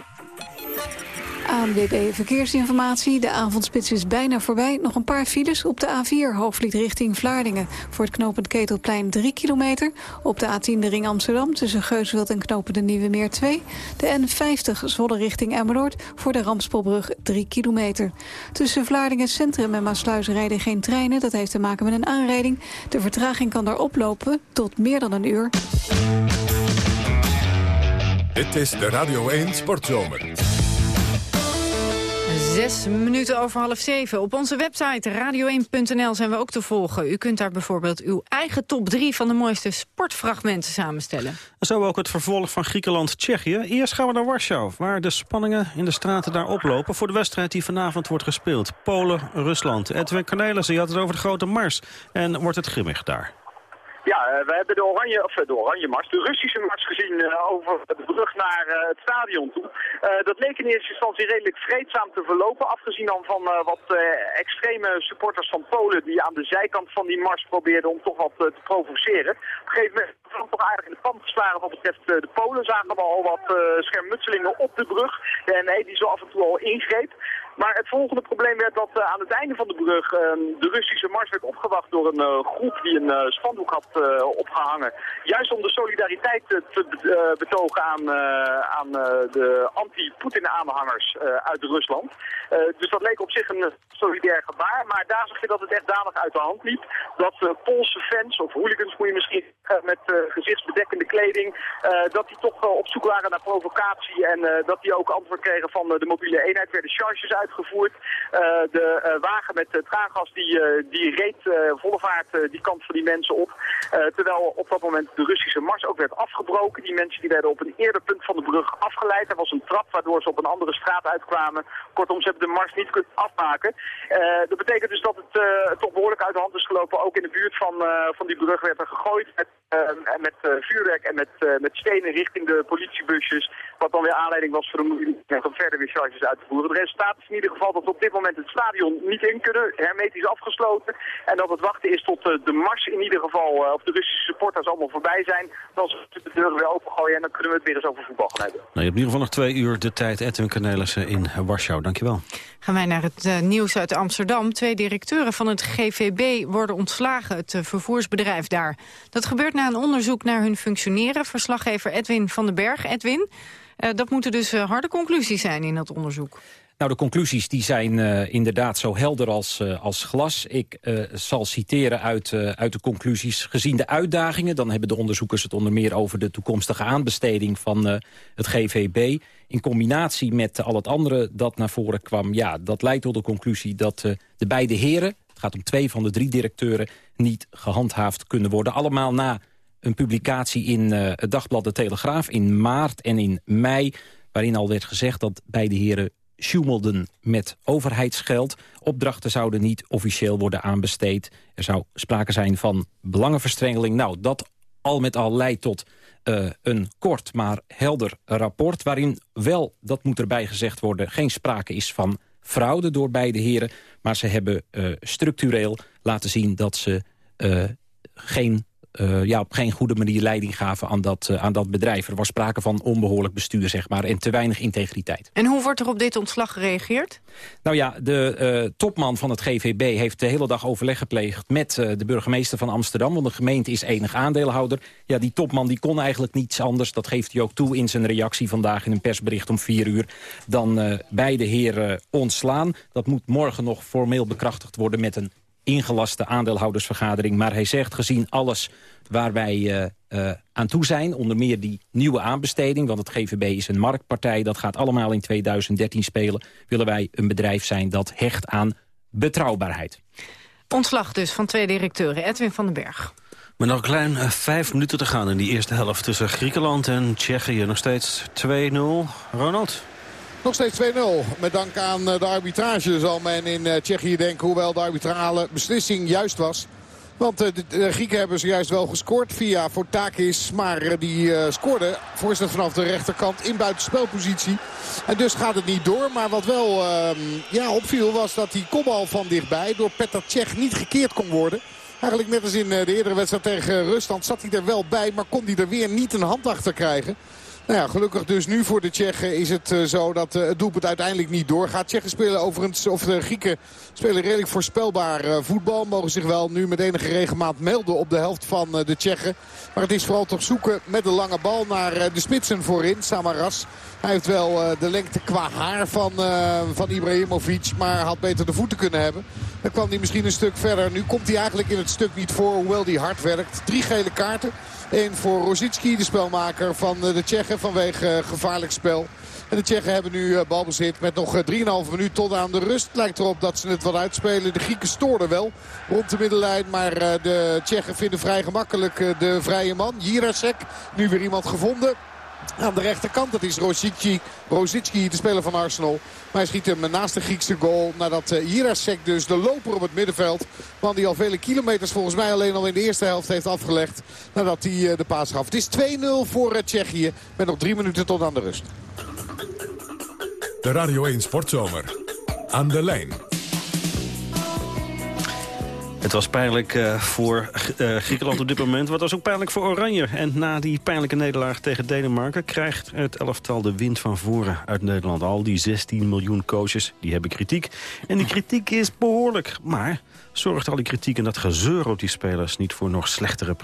ANWB Verkeersinformatie. De avondspits is bijna voorbij. Nog een paar files op de A4 hoofdvliet richting Vlaardingen. Voor het knooppunt Ketelplein 3 kilometer. Op de A10 de ring Amsterdam tussen Geusveld en knopen de Nieuwe Meer 2. De N50 Zwolle richting Emmeloord voor de Ramspolbrug 3 kilometer. Tussen Vlaardingen Centrum en Maasluis rijden geen treinen. Dat heeft te maken met een aanrijding. De vertraging kan daar oplopen tot meer dan een uur. Dit is de Radio 1 Sportzomer. Zes minuten over half zeven. Op onze website radio1.nl zijn we ook te volgen. U kunt daar bijvoorbeeld uw eigen top drie van de mooiste sportfragmenten samenstellen. Zo ook het vervolg van Griekenland-Tsjechië. Eerst gaan we naar Warschau, waar de spanningen in de straten daar oplopen... voor de wedstrijd die vanavond wordt gespeeld. Polen-Rusland. Edwin Cornelissen, had het over de grote Mars. En wordt het grimmig daar? Ja, uh, we hebben de oranje, of de oranje mars, de Russische mars gezien uh, over de brug naar het stadion toe. dat leek in eerste instantie redelijk vreedzaam te verlopen, afgezien dan van wat extreme supporters van Polen die aan de zijkant van die mars probeerden om toch wat te provoceren. Op een gegeven moment was toch aardig in de pand geslagen wat betreft de Polen. Zagen we al wat schermutselingen op de brug. De NE die zo af en toe al ingreep. Maar het volgende probleem werd dat uh, aan het einde van de brug uh, de Russische mars werd opgewacht door een uh, groep die een spandoek had opgehangen. Juist om de solidariteit te betogen aan, aan de anti-Poetin-aanhangers uit Rusland. dus dat leek op zich een solidair gebaar. Maar daar zag je dat het echt danig uit de hand liep. Dat Poolse fans, of hooligans moet je misschien met gezichtsbedekkende kleding, dat die toch op zoek waren naar provocatie. En dat die ook antwoord kregen van de mobiele eenheid, werden charges uitgevoerd. Uh, de uh, wagen met uh, traangas die, die reed volle vaart die kant van die mensen op. terwijl op dat moment de Russische mars ook werd afgebroken. Die mensen die werden op een eerder punt van de brug afgeleid. Er was een trap waardoor ze op een andere straat uitkwamen. Kortom, ze hebben de mars niet kunnen afmaken. dat betekent dus dat het toch behoorlijk uit de hand is gelopen. Ook in de buurt van, van die brug werd er gegooid met, met vuurwerk en met, met stenen richting de politiebusjes. Wat dan weer aanleiding was voor de om verder weer charges uit te voeren. Het resultaat in ieder geval dat we op dit moment het stadion niet in kunnen. Hermetisch afgesloten. En dat het wachten is tot uh, de mars in ieder geval, uh, of de Russische supporters allemaal voorbij zijn. Dan zullen we de deuren weer opengooien en dan kunnen we het weer eens over voetbal gaan hebben. Nou, je hebt in ieder geval nog twee uur de tijd. Edwin Cornelissen in Warschau. Dankjewel. Gaan wij naar het uh, nieuws uit Amsterdam. Twee directeuren van het GVB worden ontslagen, het vervoersbedrijf daar. Dat gebeurt na een onderzoek naar hun functioneren. Verslaggever Edwin van den Berg. Edwin, dat moeten dus harde conclusies zijn in dat onderzoek. Nou, de conclusies die zijn uh, inderdaad zo helder als, uh, als glas. Ik uh, zal citeren uit, uit de conclusies. Gezien de uitdagingen, dan hebben de onderzoekers het onder meer over de toekomstige aanbesteding van het GVB. In combinatie met al het andere dat naar voren kwam, ja, dat leidt tot de conclusie dat de beide heren, gaat om twee van de drie directeuren... niet gehandhaafd kunnen worden. Allemaal na een publicatie in het dagblad De Telegraaf in maart en in mei... waarin al werd gezegd dat beide heren sjoemelden met overheidsgeld. Opdrachten zouden niet officieel worden aanbesteed. Er zou sprake zijn van belangenverstrengeling. Nou, dat al met al leidt tot uh, een kort maar helder rapport... waarin wel, dat moet erbij gezegd worden... geen sprake is van fraude door beide heren... maar ze hebben uh, structureel laten zien dat ze uh, geen uh, ja, op geen goede manier leiding gaven aan dat, uh, aan dat bedrijf. Er was sprake van onbehoorlijk bestuur, zeg maar, en te weinig integriteit. En hoe wordt er op dit ontslag gereageerd? Nou ja, de uh, topman van het GVB heeft de hele dag overleg gepleegd... met de burgemeester van Amsterdam, want de gemeente is enig aandeelhouder. Ja, die topman die kon eigenlijk niets anders, dat geeft hij ook toe in zijn reactie vandaag... in een persbericht om vier uur, dan beide heren ontslaan. Dat moet morgen nog formeel bekrachtigd worden met een ingelaste aandeelhoudersvergadering. Maar hij zegt, gezien alles waar wij uh, uh, aan toe zijn... onder meer die nieuwe aanbesteding, want het GVB is een marktpartij... dat gaat allemaal in 2013 spelen... willen wij een bedrijf zijn dat hecht aan betrouwbaarheid. Ontslag dus van twee directeuren, Edwin van den Berg. Met nog een klein uh, vijf minuten te gaan in die eerste helft... tussen Griekenland en Tsjechië. Nog steeds 2-0. Ronald? Nog steeds 2-0. Met dank aan de arbitrage zal men in Tsjechië denken... hoewel de arbitrale beslissing juist was. Want de Grieken hebben zojuist wel gescoord via Fotakis. Maar die scoorde voorzet vanaf de rechterkant in buitenspelpositie. En dus gaat het niet door. Maar wat wel ja, opviel was dat die kopbal van dichtbij door Petr Cech niet gekeerd kon worden. Eigenlijk net als in de eerdere wedstrijd tegen Rusland zat hij er wel bij. Maar kon hij er weer niet een hand achter krijgen. Nou ja, gelukkig dus nu voor de Tsjechen is het uh, zo dat uh, het doelpunt uiteindelijk niet doorgaat. Tsjechen spelen overigens, of de Grieken spelen redelijk voorspelbaar uh, voetbal. Mogen zich wel nu met enige regelmaat melden op de helft van de Tsjechen. Maar het is vooral toch zoeken met de lange bal naar de spitsen voorin, Samaras. Hij heeft wel de lengte qua haar van, van Ibrahimovic, maar had beter de voeten kunnen hebben. Dan kwam hij misschien een stuk verder. Nu komt hij eigenlijk in het stuk niet voor, hoewel hij hard werkt. Drie gele kaarten. Eén voor Rosicki, de spelmaker van de Tsjechen vanwege gevaarlijk spel. En de Tsjechen hebben nu balbezit met nog 3,5 minuut tot aan de rust. Lijkt erop dat ze het wat uitspelen. De Grieken stoorden wel rond de middenlijn. Maar de Tsjechen vinden vrij gemakkelijk de vrije man. Jirasek, nu weer iemand gevonden. Aan de rechterkant, dat is Rosicki, Rosicki, de speler van Arsenal. Maar hij schiet hem naast de Griekse goal. Nadat uh, Jirasek dus de loper op het middenveld. Man die al vele kilometers volgens mij alleen al in de eerste helft heeft afgelegd. Nadat hij uh, de paas gaf. Het is 2-0 voor uh, Tsjechië. Met nog drie minuten tot aan de rust. De Radio 1 Sportzomer. Aan de lijn. Het was pijnlijk uh, voor uh, Griekenland op dit moment. Wat was ook pijnlijk voor Oranje. En na die pijnlijke nederlaag tegen Denemarken... krijgt het elftal de wind van voren uit Nederland. Al die 16 miljoen coaches die hebben kritiek. En die kritiek is behoorlijk. Maar zorgt al die kritiek en dat gezeur die spelers... niet voor nog slechtere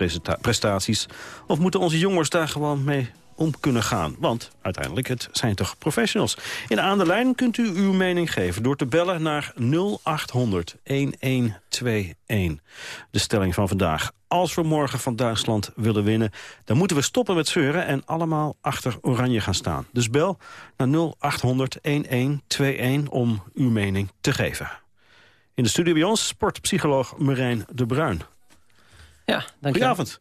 prestaties? Of moeten onze jongens daar gewoon mee om kunnen gaan. Want uiteindelijk, het zijn toch professionals. In Aan de Lijn kunt u uw mening geven door te bellen naar 0800 1121. De stelling van vandaag. Als we morgen van Duitsland willen winnen... dan moeten we stoppen met zeuren en allemaal achter oranje gaan staan. Dus bel naar 0800 1121 om uw mening te geven. In de studio bij ons sportpsycholoog Marijn de Bruin. Ja, dank je.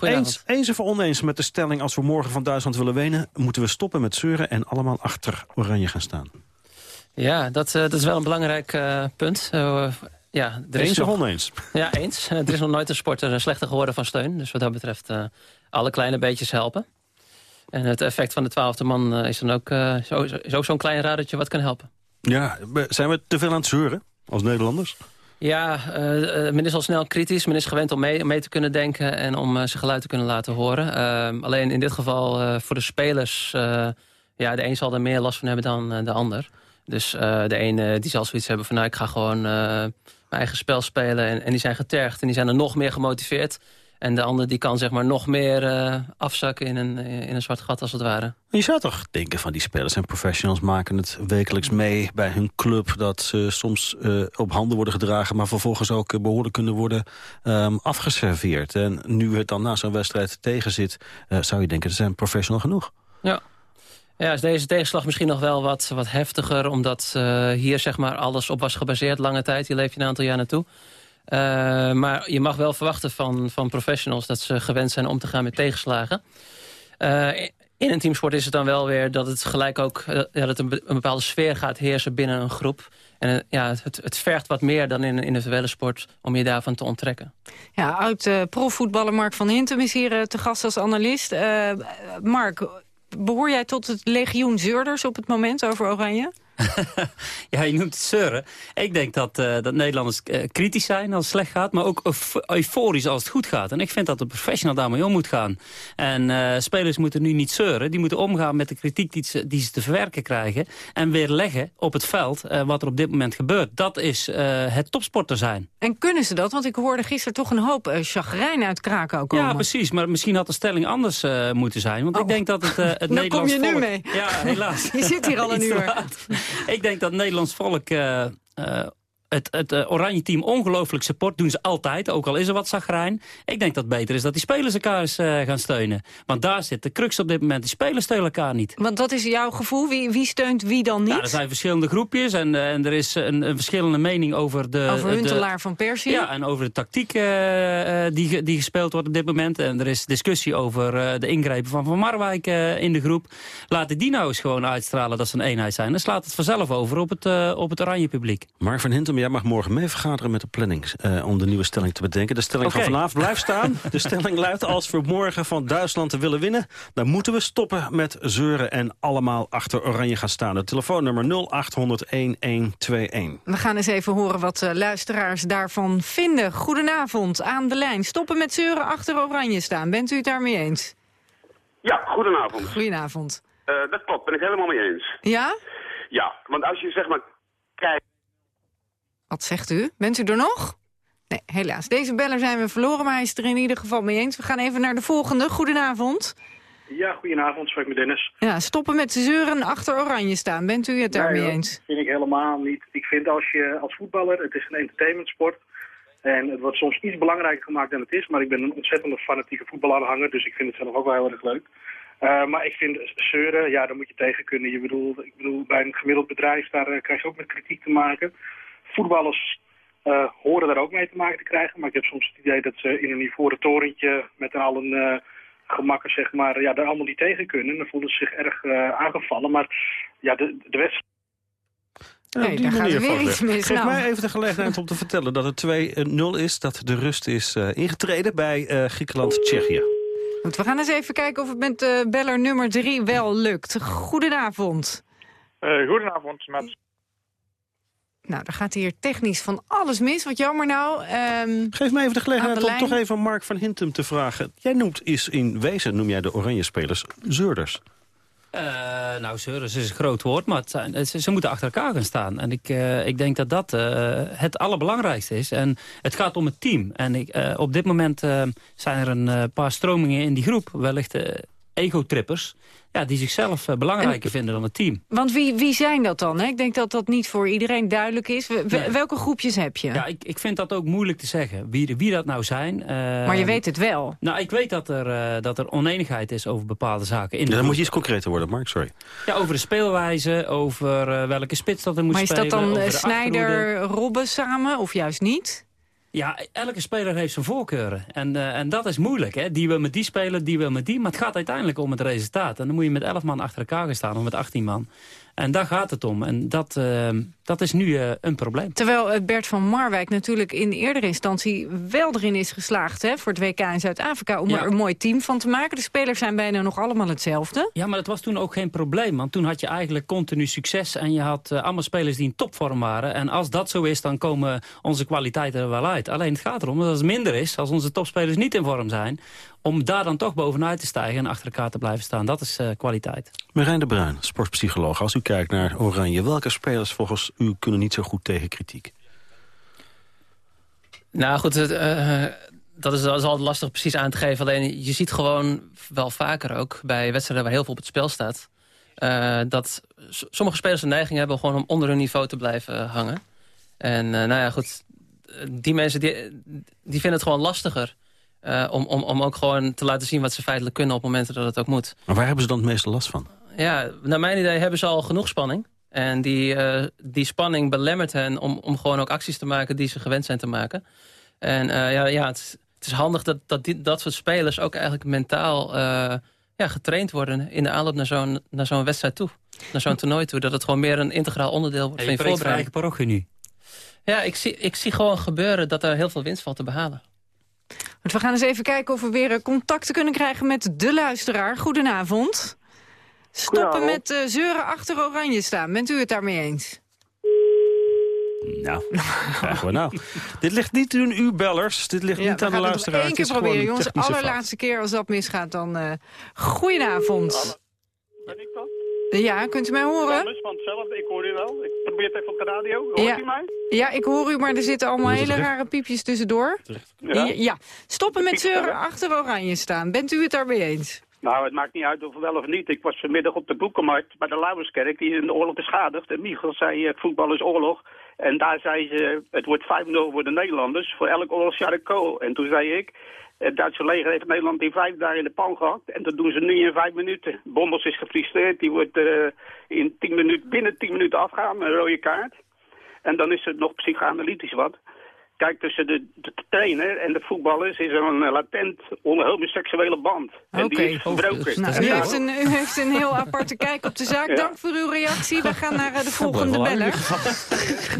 Eens, eens of oneens met de stelling... als we morgen van Duitsland willen winnen... moeten we stoppen met zeuren en allemaal achter Oranje gaan staan. Ja, dat, uh, dat is wel een belangrijk uh, punt. Uh, ja, er eens is of oneens? Ja, eens. er is nog nooit een sporter slechter geworden van steun. Dus wat dat betreft alle kleine beetjes helpen. En het effect van de twaalfde man is dan ook zo'n zo klein radertje wat kan helpen. Ja, zijn we te veel aan het zeuren als Nederlanders? Ja, uh, men is al snel kritisch. Men is gewend om mee, mee te kunnen denken en om uh, zijn geluid te kunnen laten horen. Uh, alleen in dit geval voor de spelers... ja, de een zal er meer last van hebben dan de ander. Dus de ene die zal zoiets hebben van... nou, ik ga gewoon mijn eigen spel spelen. En, en die zijn getergd en die zijn er nog meer gemotiveerd. En de ander die kan zeg maar nog meer uh, afzakken in een, in een zwart gat als het ware. Je zou toch denken van die spelers en professionals maken het wekelijks mee bij hun club. Dat ze soms uh, op handen worden gedragen, maar vervolgens ook uh, behoorlijk kunnen worden um, afgeserveerd. En nu het dan na zo'n wedstrijd tegen zit, zou je denken, ze zijn professional genoeg. Ja. Ja, is deze tegenslag misschien nog wel wat, wat heftiger... omdat hier zeg maar alles op was gebaseerd lange tijd. Hier leef je een aantal jaar naartoe. Uh, maar je mag wel verwachten van, van professionals... dat ze gewend zijn om te gaan met tegenslagen. Uh, in een teamsport is het dan wel weer dat het gelijk ook... ja, dat een, een bepaalde sfeer gaat heersen binnen een groep. En ja, het, het vergt wat meer dan in een individuele sport om je daarvan te onttrekken. Ja, oud-profvoetballer Mark van Hintem is hier te gast als analist. Mark, behoor jij tot het legioen zeurders op het moment over Oranje? [LAUGHS] ja, je noemt het zeuren. Ik denk dat, uh, dat Nederlanders uh, kritisch zijn als het slecht gaat... maar ook euforisch als het goed gaat. En ik vind dat de professional daarmee om moet gaan. En uh, spelers moeten nu niet zeuren. Die moeten omgaan met de kritiek die ze, die ze te verwerken krijgen... en weer leggen op het veld wat er op dit moment gebeurt. Dat is het topsporter zijn. En kunnen ze dat? Want ik hoorde gisteren toch een hoop chagrijn uit Krakau komen. Ja, precies. Maar misschien had de stelling anders moeten zijn. Want oh. ik denk dat het, het [LAUGHS] Nederlands kom je nu mee. Ja, helaas. [LAUGHS] je zit hier al een uur. Ik denk dat Nederlands volk uh, uh, het, het uh, oranje team ongelooflijk support. Doen ze altijd, ook al is er wat zagrijn. Ik denk dat het beter is dat die spelers elkaar eens uh, gaan steunen. Want daar zit de crux op dit moment. Die spelers steunen elkaar niet. Want dat is jouw gevoel? Wie, wie steunt wie dan niet? Ja, er zijn verschillende groepjes. En, uh, en er is een, een, verschillende mening over de... Over Huntelaar van Persie? Ja, en over de tactiek die, die gespeeld wordt op dit moment. En er is discussie over de ingrepen van Van Marwijk in de groep. Laten die nou eens gewoon uitstralen dat ze een eenheid zijn. Dan slaat het vanzelf over op het, op het oranje publiek. Mark van Hintem jij mag morgen mee vergaderen met de planning... Uh, om de nieuwe stelling te bedenken. De stelling okay. van vanavond blijft staan. De stelling luidt als we morgen van Duitsland te willen winnen... dan moeten we stoppen met zeuren en allemaal achter oranje gaan staan. Het telefoonnummer 0800-1121. We gaan eens even horen wat uh, luisteraars daarvan vinden. Goedenavond, aan de lijn. Stoppen met zeuren achter oranje staan. Bent u het daarmee eens? Ja, goedenavond. Goedenavond. Uh, dat klopt, ben ik helemaal mee eens. Ja? Ja, want als je zeg maar kijkt wat zegt u? Bent u er nog? Nee, helaas. Deze beller zijn we verloren, maar hij is er in ieder geval mee eens. We gaan even naar de volgende. Goedenavond. Ja, goedenavond. Spreek met Dennis. Ja, stoppen met zeuren achter oranje staan. Bent u het daarmee nee, eens? Dat vind ik helemaal niet. Ik vind als je als voetballer, het is een entertainmentsport. En het wordt soms iets belangrijker gemaakt dan het is. Maar ik ben een ontzettende fanatieke voetbalaanhanger, dus ik vind het zelf ook wel heel erg leuk. Uh, maar ik vind zeuren, ja, daar moet je tegen kunnen. Je bedoel, ik bedoel, bij een gemiddeld bedrijf, daar uh, krijg je ook met kritiek te maken voetballers uh, horen daar ook mee te maken te krijgen. Maar ik heb soms het idee dat ze in een ivoren torentje met al een uh, gemakken, zeg maar, ja, daar allemaal niet tegen kunnen. En dan voelen ze zich erg uh, aangevallen. Maar ja, de, de wedstrijd... Nee, daar gaat er weer iets mis. Geef nou. mij even de gelegenheid om te vertellen dat het 2-0 is. Dat de rust is uh, ingetreden bij uh, Griekenland-Tsjechië. Goed, we gaan eens even kijken of het met uh, beller nummer 3 wel lukt. Goedenavond. goedenavond, met nou, er gaat hier technisch van alles mis. Wat jammer nou. Um, Geef me even de gelegenheid om toch even Mark van Hintem te vragen. Jij noemt is in wezen, noem jij de oranje spelers, zeurders. Uh, nou, zeurders is een groot woord, maar het ze, ze, moeten achter elkaar gaan staan. En ik, uh, ik denk dat dat uh, het allerbelangrijkste is. En het gaat om het team. En ik, op dit moment zijn er een paar stromingen in die groep. Wellicht ego-trippers ja, die zichzelf uh, belangrijker en, vinden dan het team. Want wie, wie zijn dat dan? Hè? Ik denk dat dat niet voor iedereen duidelijk is. Nee. Welke groepjes heb je? Ja, ik, ik vind dat ook moeilijk te zeggen, wie, wie dat nou zijn. Uh, maar je weet het wel. Nou, ik weet dat er, uh, dat er oneenigheid is over bepaalde zaken. In ja, dan moet je iets concreter worden, Mark, sorry. Ja, over de speelwijze, over welke spits dat er moet spelen. Maar is dat dan Snijder, Robben samen of juist niet? Ja, elke speler heeft zijn voorkeuren. En, uh, en dat is moeilijk. Hè? Die wil met die spelen, die wil met die. Maar het gaat uiteindelijk om het resultaat. En dan moet je met 11 man achter elkaar gaan staan. Of met 18 man. En daar gaat het om. En dat, uh, dat is nu uh, een probleem. Terwijl Bert van Marwijk natuurlijk in eerdere instantie wel erin is geslaagd... Hè, voor het WK in Zuid-Afrika om ja. er een mooi team van te maken. De spelers zijn bijna nog allemaal hetzelfde. Ja, maar dat was toen ook geen probleem. Want toen had je eigenlijk continu succes... en je had uh, allemaal spelers die in topvorm waren. En als dat zo is, dan komen onze kwaliteiten er wel uit. Alleen het gaat erom dat als het minder is... als onze topspelers niet in vorm zijn om daar dan toch bovenuit te stijgen en achter elkaar te blijven staan. Dat is uh, kwaliteit. Marijn de Bruin, sportpsycholoog. Als u kijkt naar Oranje, welke spelers volgens u kunnen niet zo goed tegen kritiek? Nou goed, het, uh, dat, is, dat is altijd lastig precies aan te geven. Alleen je ziet gewoon wel vaker ook bij wedstrijden waar heel veel op het spel staat... Uh, dat sommige spelers een neiging hebben gewoon om onder hun niveau te blijven hangen. En nou ja, goed, die mensen die, die vinden het gewoon lastiger... Uh, om, om, om ook gewoon te laten zien wat ze feitelijk kunnen op momenten dat het ook moet. Maar waar hebben ze dan het meeste last van? Ja, naar mijn idee hebben ze al genoeg spanning. En die, uh, die spanning belemmert hen om, om gewoon ook acties te maken die ze gewend zijn te maken. En uh, ja, ja het, het, is handig dat, dat die, dat soort spelers ook eigenlijk mentaal uh, ja, getraind worden in de aanloop naar zo'n zo'n wedstrijd toe. Naar zo'n toernooi toe. Dat het gewoon meer een integraal onderdeel wordt van je voorbereiding. parochie nu. Ja, ik zie, ik zie gewoon gebeuren dat er heel veel winst valt te behalen. we gaan eens even kijken of we weer contacten kunnen krijgen met de luisteraar. Goedenavond. Stoppen met uh, zeuren achter oranje staan. Bent u het daarmee eens? Nou, [LAUGHS] krijgen we nou. Dit ligt niet aan u bellers. Dit ligt ja, niet aan de luisteraar. Eén keer proberen, jongens. Allerlaatste keer als dat misgaat, dan... Uh, goedenavond. Ben ik dat? Ja, kunt u mij horen? Ja, van hetzelfde. Ik hoor u wel. Ik probeer het even op de radio. Hoort ja. u mij? Ja, ik hoor u, maar er zitten allemaal hele rare piepjes tussendoor. Ja. ja. Stoppen met zeuren achter oranje staan. Bent u het daarmee eens? Nou, het maakt niet uit of wel of niet. Ik was vanmiddag op de boekenmarkt bij de Lauwerskerk, die in de oorlog beschadigd. En Michel zei, uh, voetbal is oorlog. En daar zei ze, het wordt 5-0 voor de Nederlanders, voor elk oorlogsjaar de kool. En toen zei ik, het Duitse leger heeft Nederland in vijf dagen in de pan gehakt. En dat doen ze nu in vijf minuten. Bondels is gefrustreerd, die wordt uh, in tien minuten, binnen tien minuten afgaan een rode kaart. En dan is het nog psychoanalytisch wat. Kijk, tussen de, de, trainer en de voetballers is er een latent homoseksuele band. En die is verbroken. Nou, u, heeft een, u heeft een heel aparte kijk op de zaak. Ja. Dank voor uw reactie. We gaan naar uh, de volgende beller.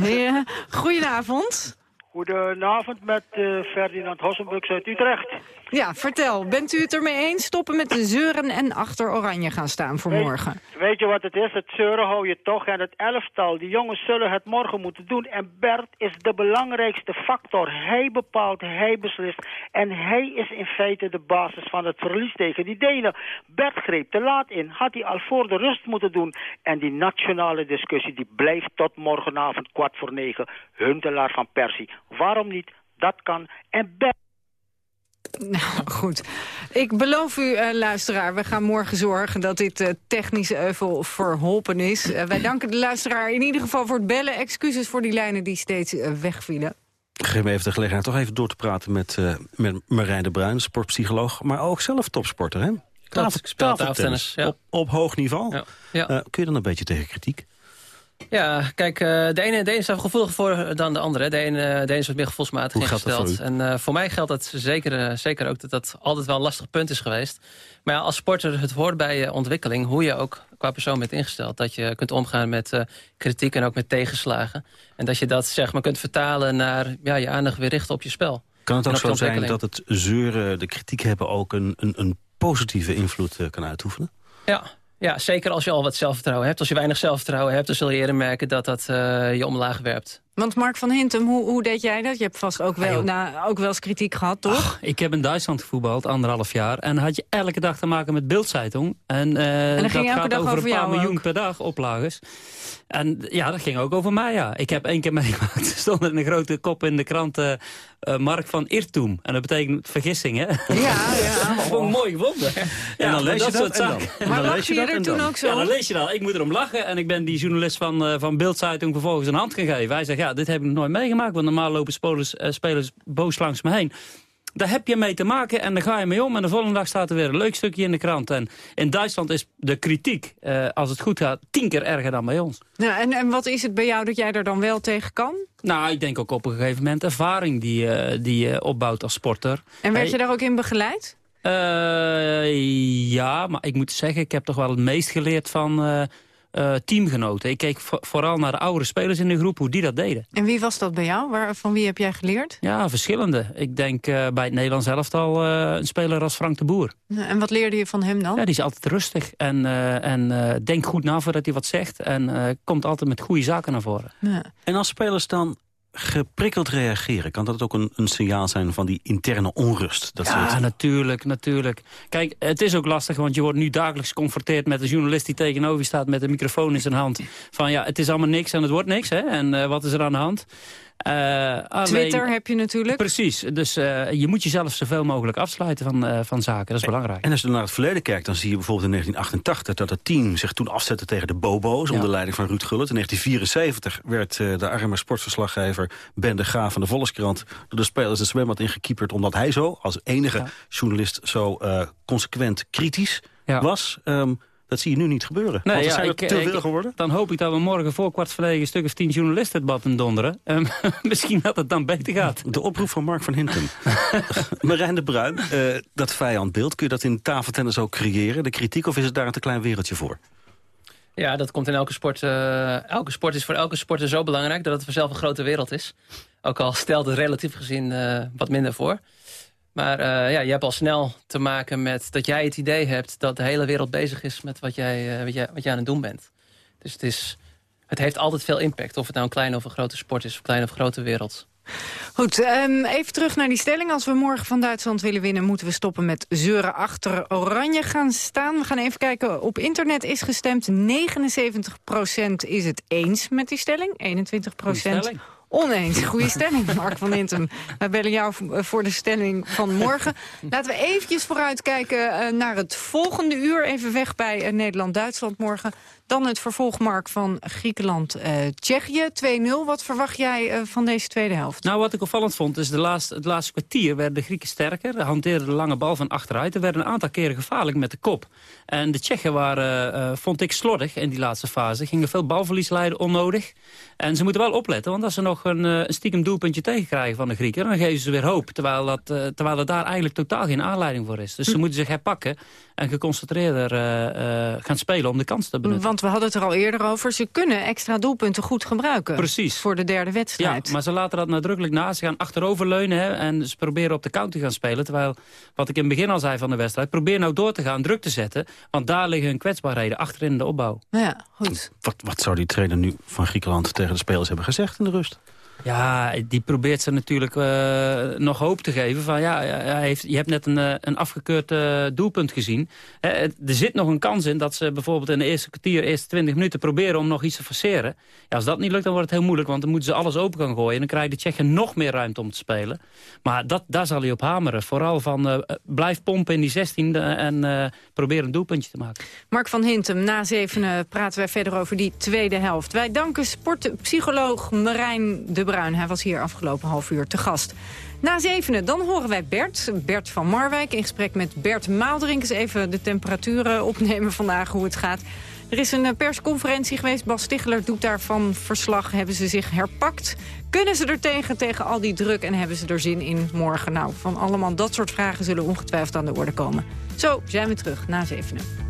[LAUGHS] Ja. Goedenavond. Goedenavond met uh, Ferdinand Hossenbux uit Utrecht. Ja, vertel. Bent u het ermee eens? Stoppen met de zeuren en achter oranje gaan staan voor weet, morgen. Weet je wat het is? Het zeuren hou je toch. En het elftal, die jongens zullen het morgen moeten doen. En Bert is de belangrijkste factor. Hij bepaalt, hij beslist. En hij is in feite de basis van het verlies tegen die Denen. Bert greep te laat in. Had hij al voor de rust moeten doen. En die nationale discussie die blijft tot morgenavond kwart voor negen. Huntelaar van Persie. Waarom niet? Dat kan. En Bert... Nou, goed. Ik beloof u, uh, luisteraar, we gaan morgen zorgen dat dit uh, technische euvel verholpen is. Uh, wij danken de luisteraar in ieder geval voor het bellen. Excuses voor die lijnen die steeds wegvielen. Geef me even de gelegenheid toch even door te praten met, met Marijn de Bruin, sportpsycholoog. Maar ook zelf topsporter, hè? Tafel, tafeltennis, ja. op, op hoog niveau. Ja. Ja. kun je dan een beetje tegen kritiek? Ja, kijk, uh, de ene, de ene is daar gevoeliger voor dan de andere. De ene, de ene is wat meer gevoelsmatig ingesteld. En uh, voor mij geldt dat zeker, uh, zeker ook dat dat altijd wel een lastig punt is geweest. Maar ja, als sporter, het hoort bij je ontwikkeling... hoe je ook qua persoon bent ingesteld. Dat je kunt omgaan met kritiek en ook met tegenslagen. En dat je dat zeg maar kunt vertalen naar ja, je aandacht weer richten op je spel. Kan het ook zo zijn dat het zeuren, de kritiek hebben... ook een, een, een positieve invloed kan uitoefenen? Ja, ja, zeker als je al wat zelfvertrouwen hebt. Als je weinig zelfvertrouwen hebt, dan zul je eerder merken dat dat uh, je omlaag werpt. Want Mark van Hintem, hoe, hoe deed jij dat? Je hebt vast ook wel, nou, ook wel eens kritiek gehad, toch? Ach, ik heb in Duitsland gevoetbald, anderhalf jaar. En dan had je elke dag te maken met Bildzeitung. En, uh, en dat ging gaat over, over een paar miljoen ook. per dag oplagers. En ja, dat ging ook over mij, ja. Ik heb één keer [LAUGHS] meegemaakt, er stond er een grote kop in de krant... Uh, uh, Mark van Irtum. En dat betekent vergissing, hè? Ja, [LAUGHS] ja. Gewoon mooi gevonden. Ja, en dan lees je dat, dat en dan. Maar dan lag je er toen ook zo? Ja, dan lees je dat. Ik moet erom lachen. En ik ben die journalist van, uh, van Bildzeitung vervolgens een hand gegeven. Hij zegt, ja, dit heb ik nog nooit meegemaakt. Want normaal lopen spelers, uh, spelers boos langs me heen. Daar heb je mee te maken en daar ga je mee om. En de volgende dag staat er weer een leuk stukje in de krant. En in Duitsland is de kritiek, uh, als het goed gaat, tien keer erger dan bij ons. Nou, en, en wat is het bij jou dat jij er dan wel tegen kan? Nou, ik denk ook op een gegeven moment ervaring die, uh, die je opbouwt als sporter. En werd hey, je daar ook in begeleid? Uh, ja, maar ik moet zeggen, ik heb toch wel het meest geleerd van... Uh, uh, teamgenoten. Ik keek vo vooral naar de oudere spelers in de groep, hoe die dat deden. En wie was dat bij jou? Waar, van wie heb jij geleerd? Ja, verschillende. Ik denk uh, bij het Nederlands elftal uh, een speler als Frank de Boer. En wat leerde je van hem dan? Ja, die is altijd rustig en, en denkt goed na voordat hij wat zegt. En komt altijd met goede zaken naar voren. Ja. En als spelers dan geprikkeld reageren? Kan dat ook een, een signaal zijn van die interne onrust? Dat ja, natuurlijk, natuurlijk. Kijk, het is ook lastig, want je wordt nu dagelijks geconfronteerd met een journalist die tegenover je staat met een microfoon in zijn hand. Van ja, het is allemaal niks en het wordt niks, hè? En uh, wat is er aan de hand? Uh, Twitter alleen, heb je natuurlijk. Precies, dus uh, je moet jezelf zoveel mogelijk afsluiten van, uh, van zaken. Dat is belangrijk. En als je naar het verleden kijkt, dan zie je bijvoorbeeld in 1988... dat het team zich toen afzette tegen de Bobo's... Ja. onder leiding van Ruud Gullit. In 1974 werd de arme sportverslaggever Ben de Graaf van de Volkskrant... door de spelers het zwembad ingekieperd... omdat hij zo, als enige ja. journalist, zo consequent kritisch ja. was... Um, Dat zie je nu niet gebeuren. Nee, Want ja, zijn ik, te ik- veel geworden. Dan hoop ik dat we morgen voor kwart voor negen een stuk of tien journalisten het bad in donderen. En [LAUGHS] misschien dat het dan beter gaat. De oproep van Mark van Hintem. [LAUGHS] Marijn de Bruin, eh, dat vijandbeeld, kun je dat in tafeltennis ook creëren? De kritiek, of is het daar een te klein wereldje voor? Ja, dat komt in elke sport. eh, elke sport is voor elke sporter zo belangrijk dat het vanzelf een grote wereld is. Ook al stelt het relatief gezien eh, wat minder voor. Maar eh, ja, je hebt al snel te maken met dat jij het idee hebt... dat de hele wereld bezig is met wat jij, eh, wat jij, wat jij aan het doen bent. Dus het, is, het heeft altijd veel impact. Of het nou een kleine of een grote sport is, of een kleine of grote wereld. Goed, ehm, even terug naar die stelling. Als we morgen van Duitsland willen winnen... moeten we stoppen met zeuren achter oranje gaan staan. We gaan even kijken. Op internet is gestemd. 79% is het eens met die stelling. 21% stelling. Oneens. Goede stelling, Mark van Intem. Wij bellen jou v- voor de stelling van morgen. Laten we eventjes vooruitkijken eh, naar het volgende uur. Even weg bij eh, Nederland-Duitsland morgen. Dan het vervolg, Mark, van Griekenland-Tsjechië. 2-0. Wat verwacht jij eh, van deze tweede helft? Nou, wat ik opvallend vond, is de laatste, het laatste kwartier werden de Grieken sterker. Hanteerden de lange bal van achteruit. Er werden een aantal keren gevaarlijk met de kop. En de Tsjechen waren, eh, vond ik, slordig in die laatste fase. Gingen veel balverlies leiden, onnodig. En ze moeten wel opletten, want als ze nog een, eh, een stiekem doelpuntje tegenkrijgen van de Grieken... dan geven ze weer hoop, terwijl, dat, eh, terwijl er daar eigenlijk totaal geen aanleiding voor is. Dus ze moeten zich herpakken en geconcentreerder eh, eh, gaan spelen om de kans te benutten. Want we hadden het er al eerder over. Ze kunnen extra doelpunten goed gebruiken. Precies. Voor de derde wedstrijd. Ja, maar ze laten dat nadrukkelijk na. Ze gaan achteroverleunen hè, en ze proberen op de counter te gaan spelen. Terwijl, wat ik in het begin al zei van de wedstrijd... probeer nou door te gaan, druk te zetten. Want daar liggen hun kwetsbaarheden achterin in de opbouw. Ja, goed. Wat, wat zou die trainer nu van Griekenland tegen de spelers hebben gezegd in de rust? Ja, die probeert ze natuurlijk eh, nog hoop te geven. Van, ja, hij heeft, je hebt net een, eh, een afgekeurd eh, doelpunt gezien. Er zit nog een kans in dat ze bijvoorbeeld in de eerste kwartier, eerste 20 minuten proberen om nog iets te forceren. Ja, als dat niet lukt, dan wordt het heel moeilijk, want dan moeten ze alles open gaan gooien. En dan krijgen de Tsjechen nog meer ruimte om te spelen. Maar dat, daar zal hij op hameren. Vooral van blijf pompen in die 16 en probeer een doelpuntje te maken. Mark van Hintem, na zevenen praten wij verder over die tweede helft. Wij danken sportpsycholoog Marijn de Bruin. Hij was hier afgelopen half uur te gast. Na zevenen, dan horen wij Bert, Bert van Marwijk... in gesprek met Bert Maaldrink. Eens even de temperaturen opnemen vandaag, hoe het gaat. Er is een eh, persconferentie geweest. Bas Stigler doet daarvan verslag. Hebben ze zich herpakt? Kunnen ze er tegen, tegen al die druk? En hebben ze er zin in morgen? Nou, van allemaal dat soort vragen zullen ongetwijfeld aan de orde komen. Zo zijn we terug na zevenen.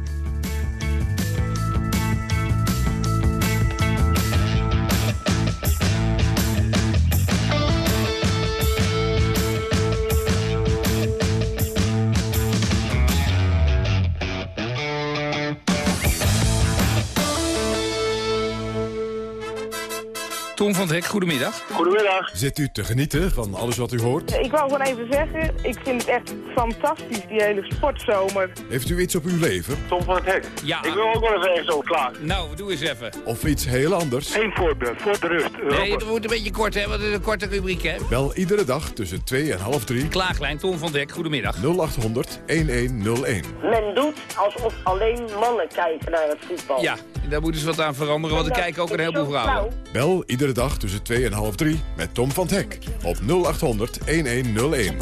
Tom van het Hek, goedemiddag. Goedemiddag. Zit u te genieten van alles wat u hoort? Ik wou gewoon even zeggen, ik vind het echt fantastisch, die hele sportzomer. Heeft u iets op uw leven? Tom van het Hek. Ja. Ik wil ook wel even ergens over klaar. Nou, doe eens even. Of iets heel anders? Eén voorbeeld, voor de rust. Nee, het moet een beetje kort, hè, want het is een korte rubriek, hè. Bel iedere dag tussen 2 en half 3 Klaaglijn, Tom van het Hek, goedemiddag. 0800 1101. Men doet alsof alleen mannen kijken naar het voetbal. Ja, daar moeten ze wat aan veranderen, want er kijken ook een heleboel vrouwen. Bel iedere dag tussen 2 en half 3 met Tom van het Hek op 0800 1101.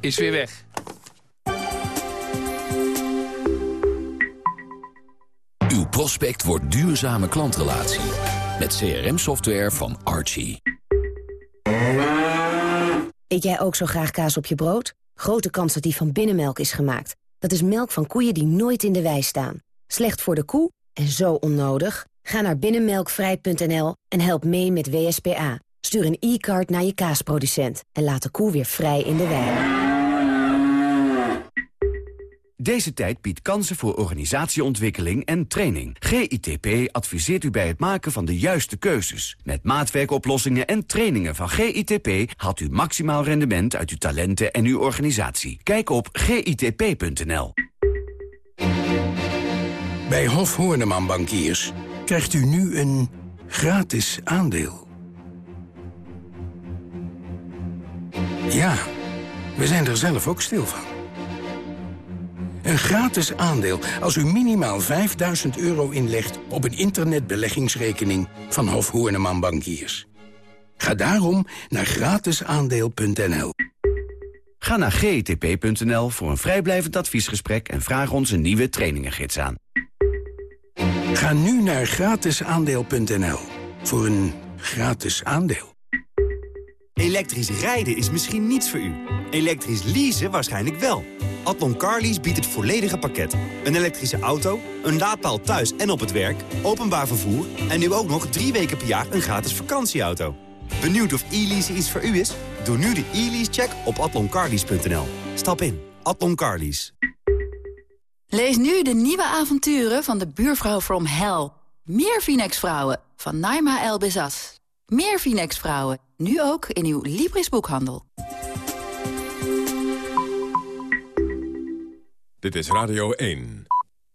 Is weer weg. Uw prospect wordt duurzame klantrelatie. Met CRM-software van Archie. Eet jij ook zo graag kaas op je brood? Grote kans dat die van binnenmelk is gemaakt. Dat is melk van koeien die nooit in de wei staan. Slecht voor de koe en zo onnodig? Ga naar binnenmelkvrij.nl en help mee met WSPA. Stuur een e-card naar je kaasproducent en laat de koe weer vrij in de wei. Deze tijd biedt kansen voor organisatieontwikkeling en training. GITP adviseert u bij het maken van de juiste keuzes. Met maatwerkoplossingen en trainingen van GITP... haalt u maximaal rendement uit uw talenten en uw organisatie. Kijk op gitp.nl. Bij Hof Hoorneman Bankiers krijgt u nu een gratis aandeel. Ja, we zijn er zelf ook stil van. Een gratis aandeel als u minimaal 5000 euro inlegt op een internetbeleggingsrekening van Hof Hoorneman Bankiers. Ga daarom naar gratisaandeel.nl. Ga naar gtp.nl voor een vrijblijvend adviesgesprek... en vraag ons een nieuwe trainingengids aan. Ga nu naar gratisaandeel.nl voor een gratis aandeel. Elektrisch rijden is misschien niets voor u. Elektrisch leasen waarschijnlijk wel. Atlon Carlease biedt het volledige pakket. Een elektrische auto, een laadpaal thuis en op het werk, openbaar vervoer... en nu ook nog drie weken per jaar een gratis vakantieauto. Benieuwd of e-lease iets voor u is? Doe nu de e-lease-check op atloncarlease.nl. Stap in. Atlon Carlease. Lees nu de nieuwe avonturen van de buurvrouw from hell. Meer Phoenix-vrouwen van Naima El Bezas. Meer Phoenix-vrouwen, nu ook in uw Libris-boekhandel. Dit is Radio 1.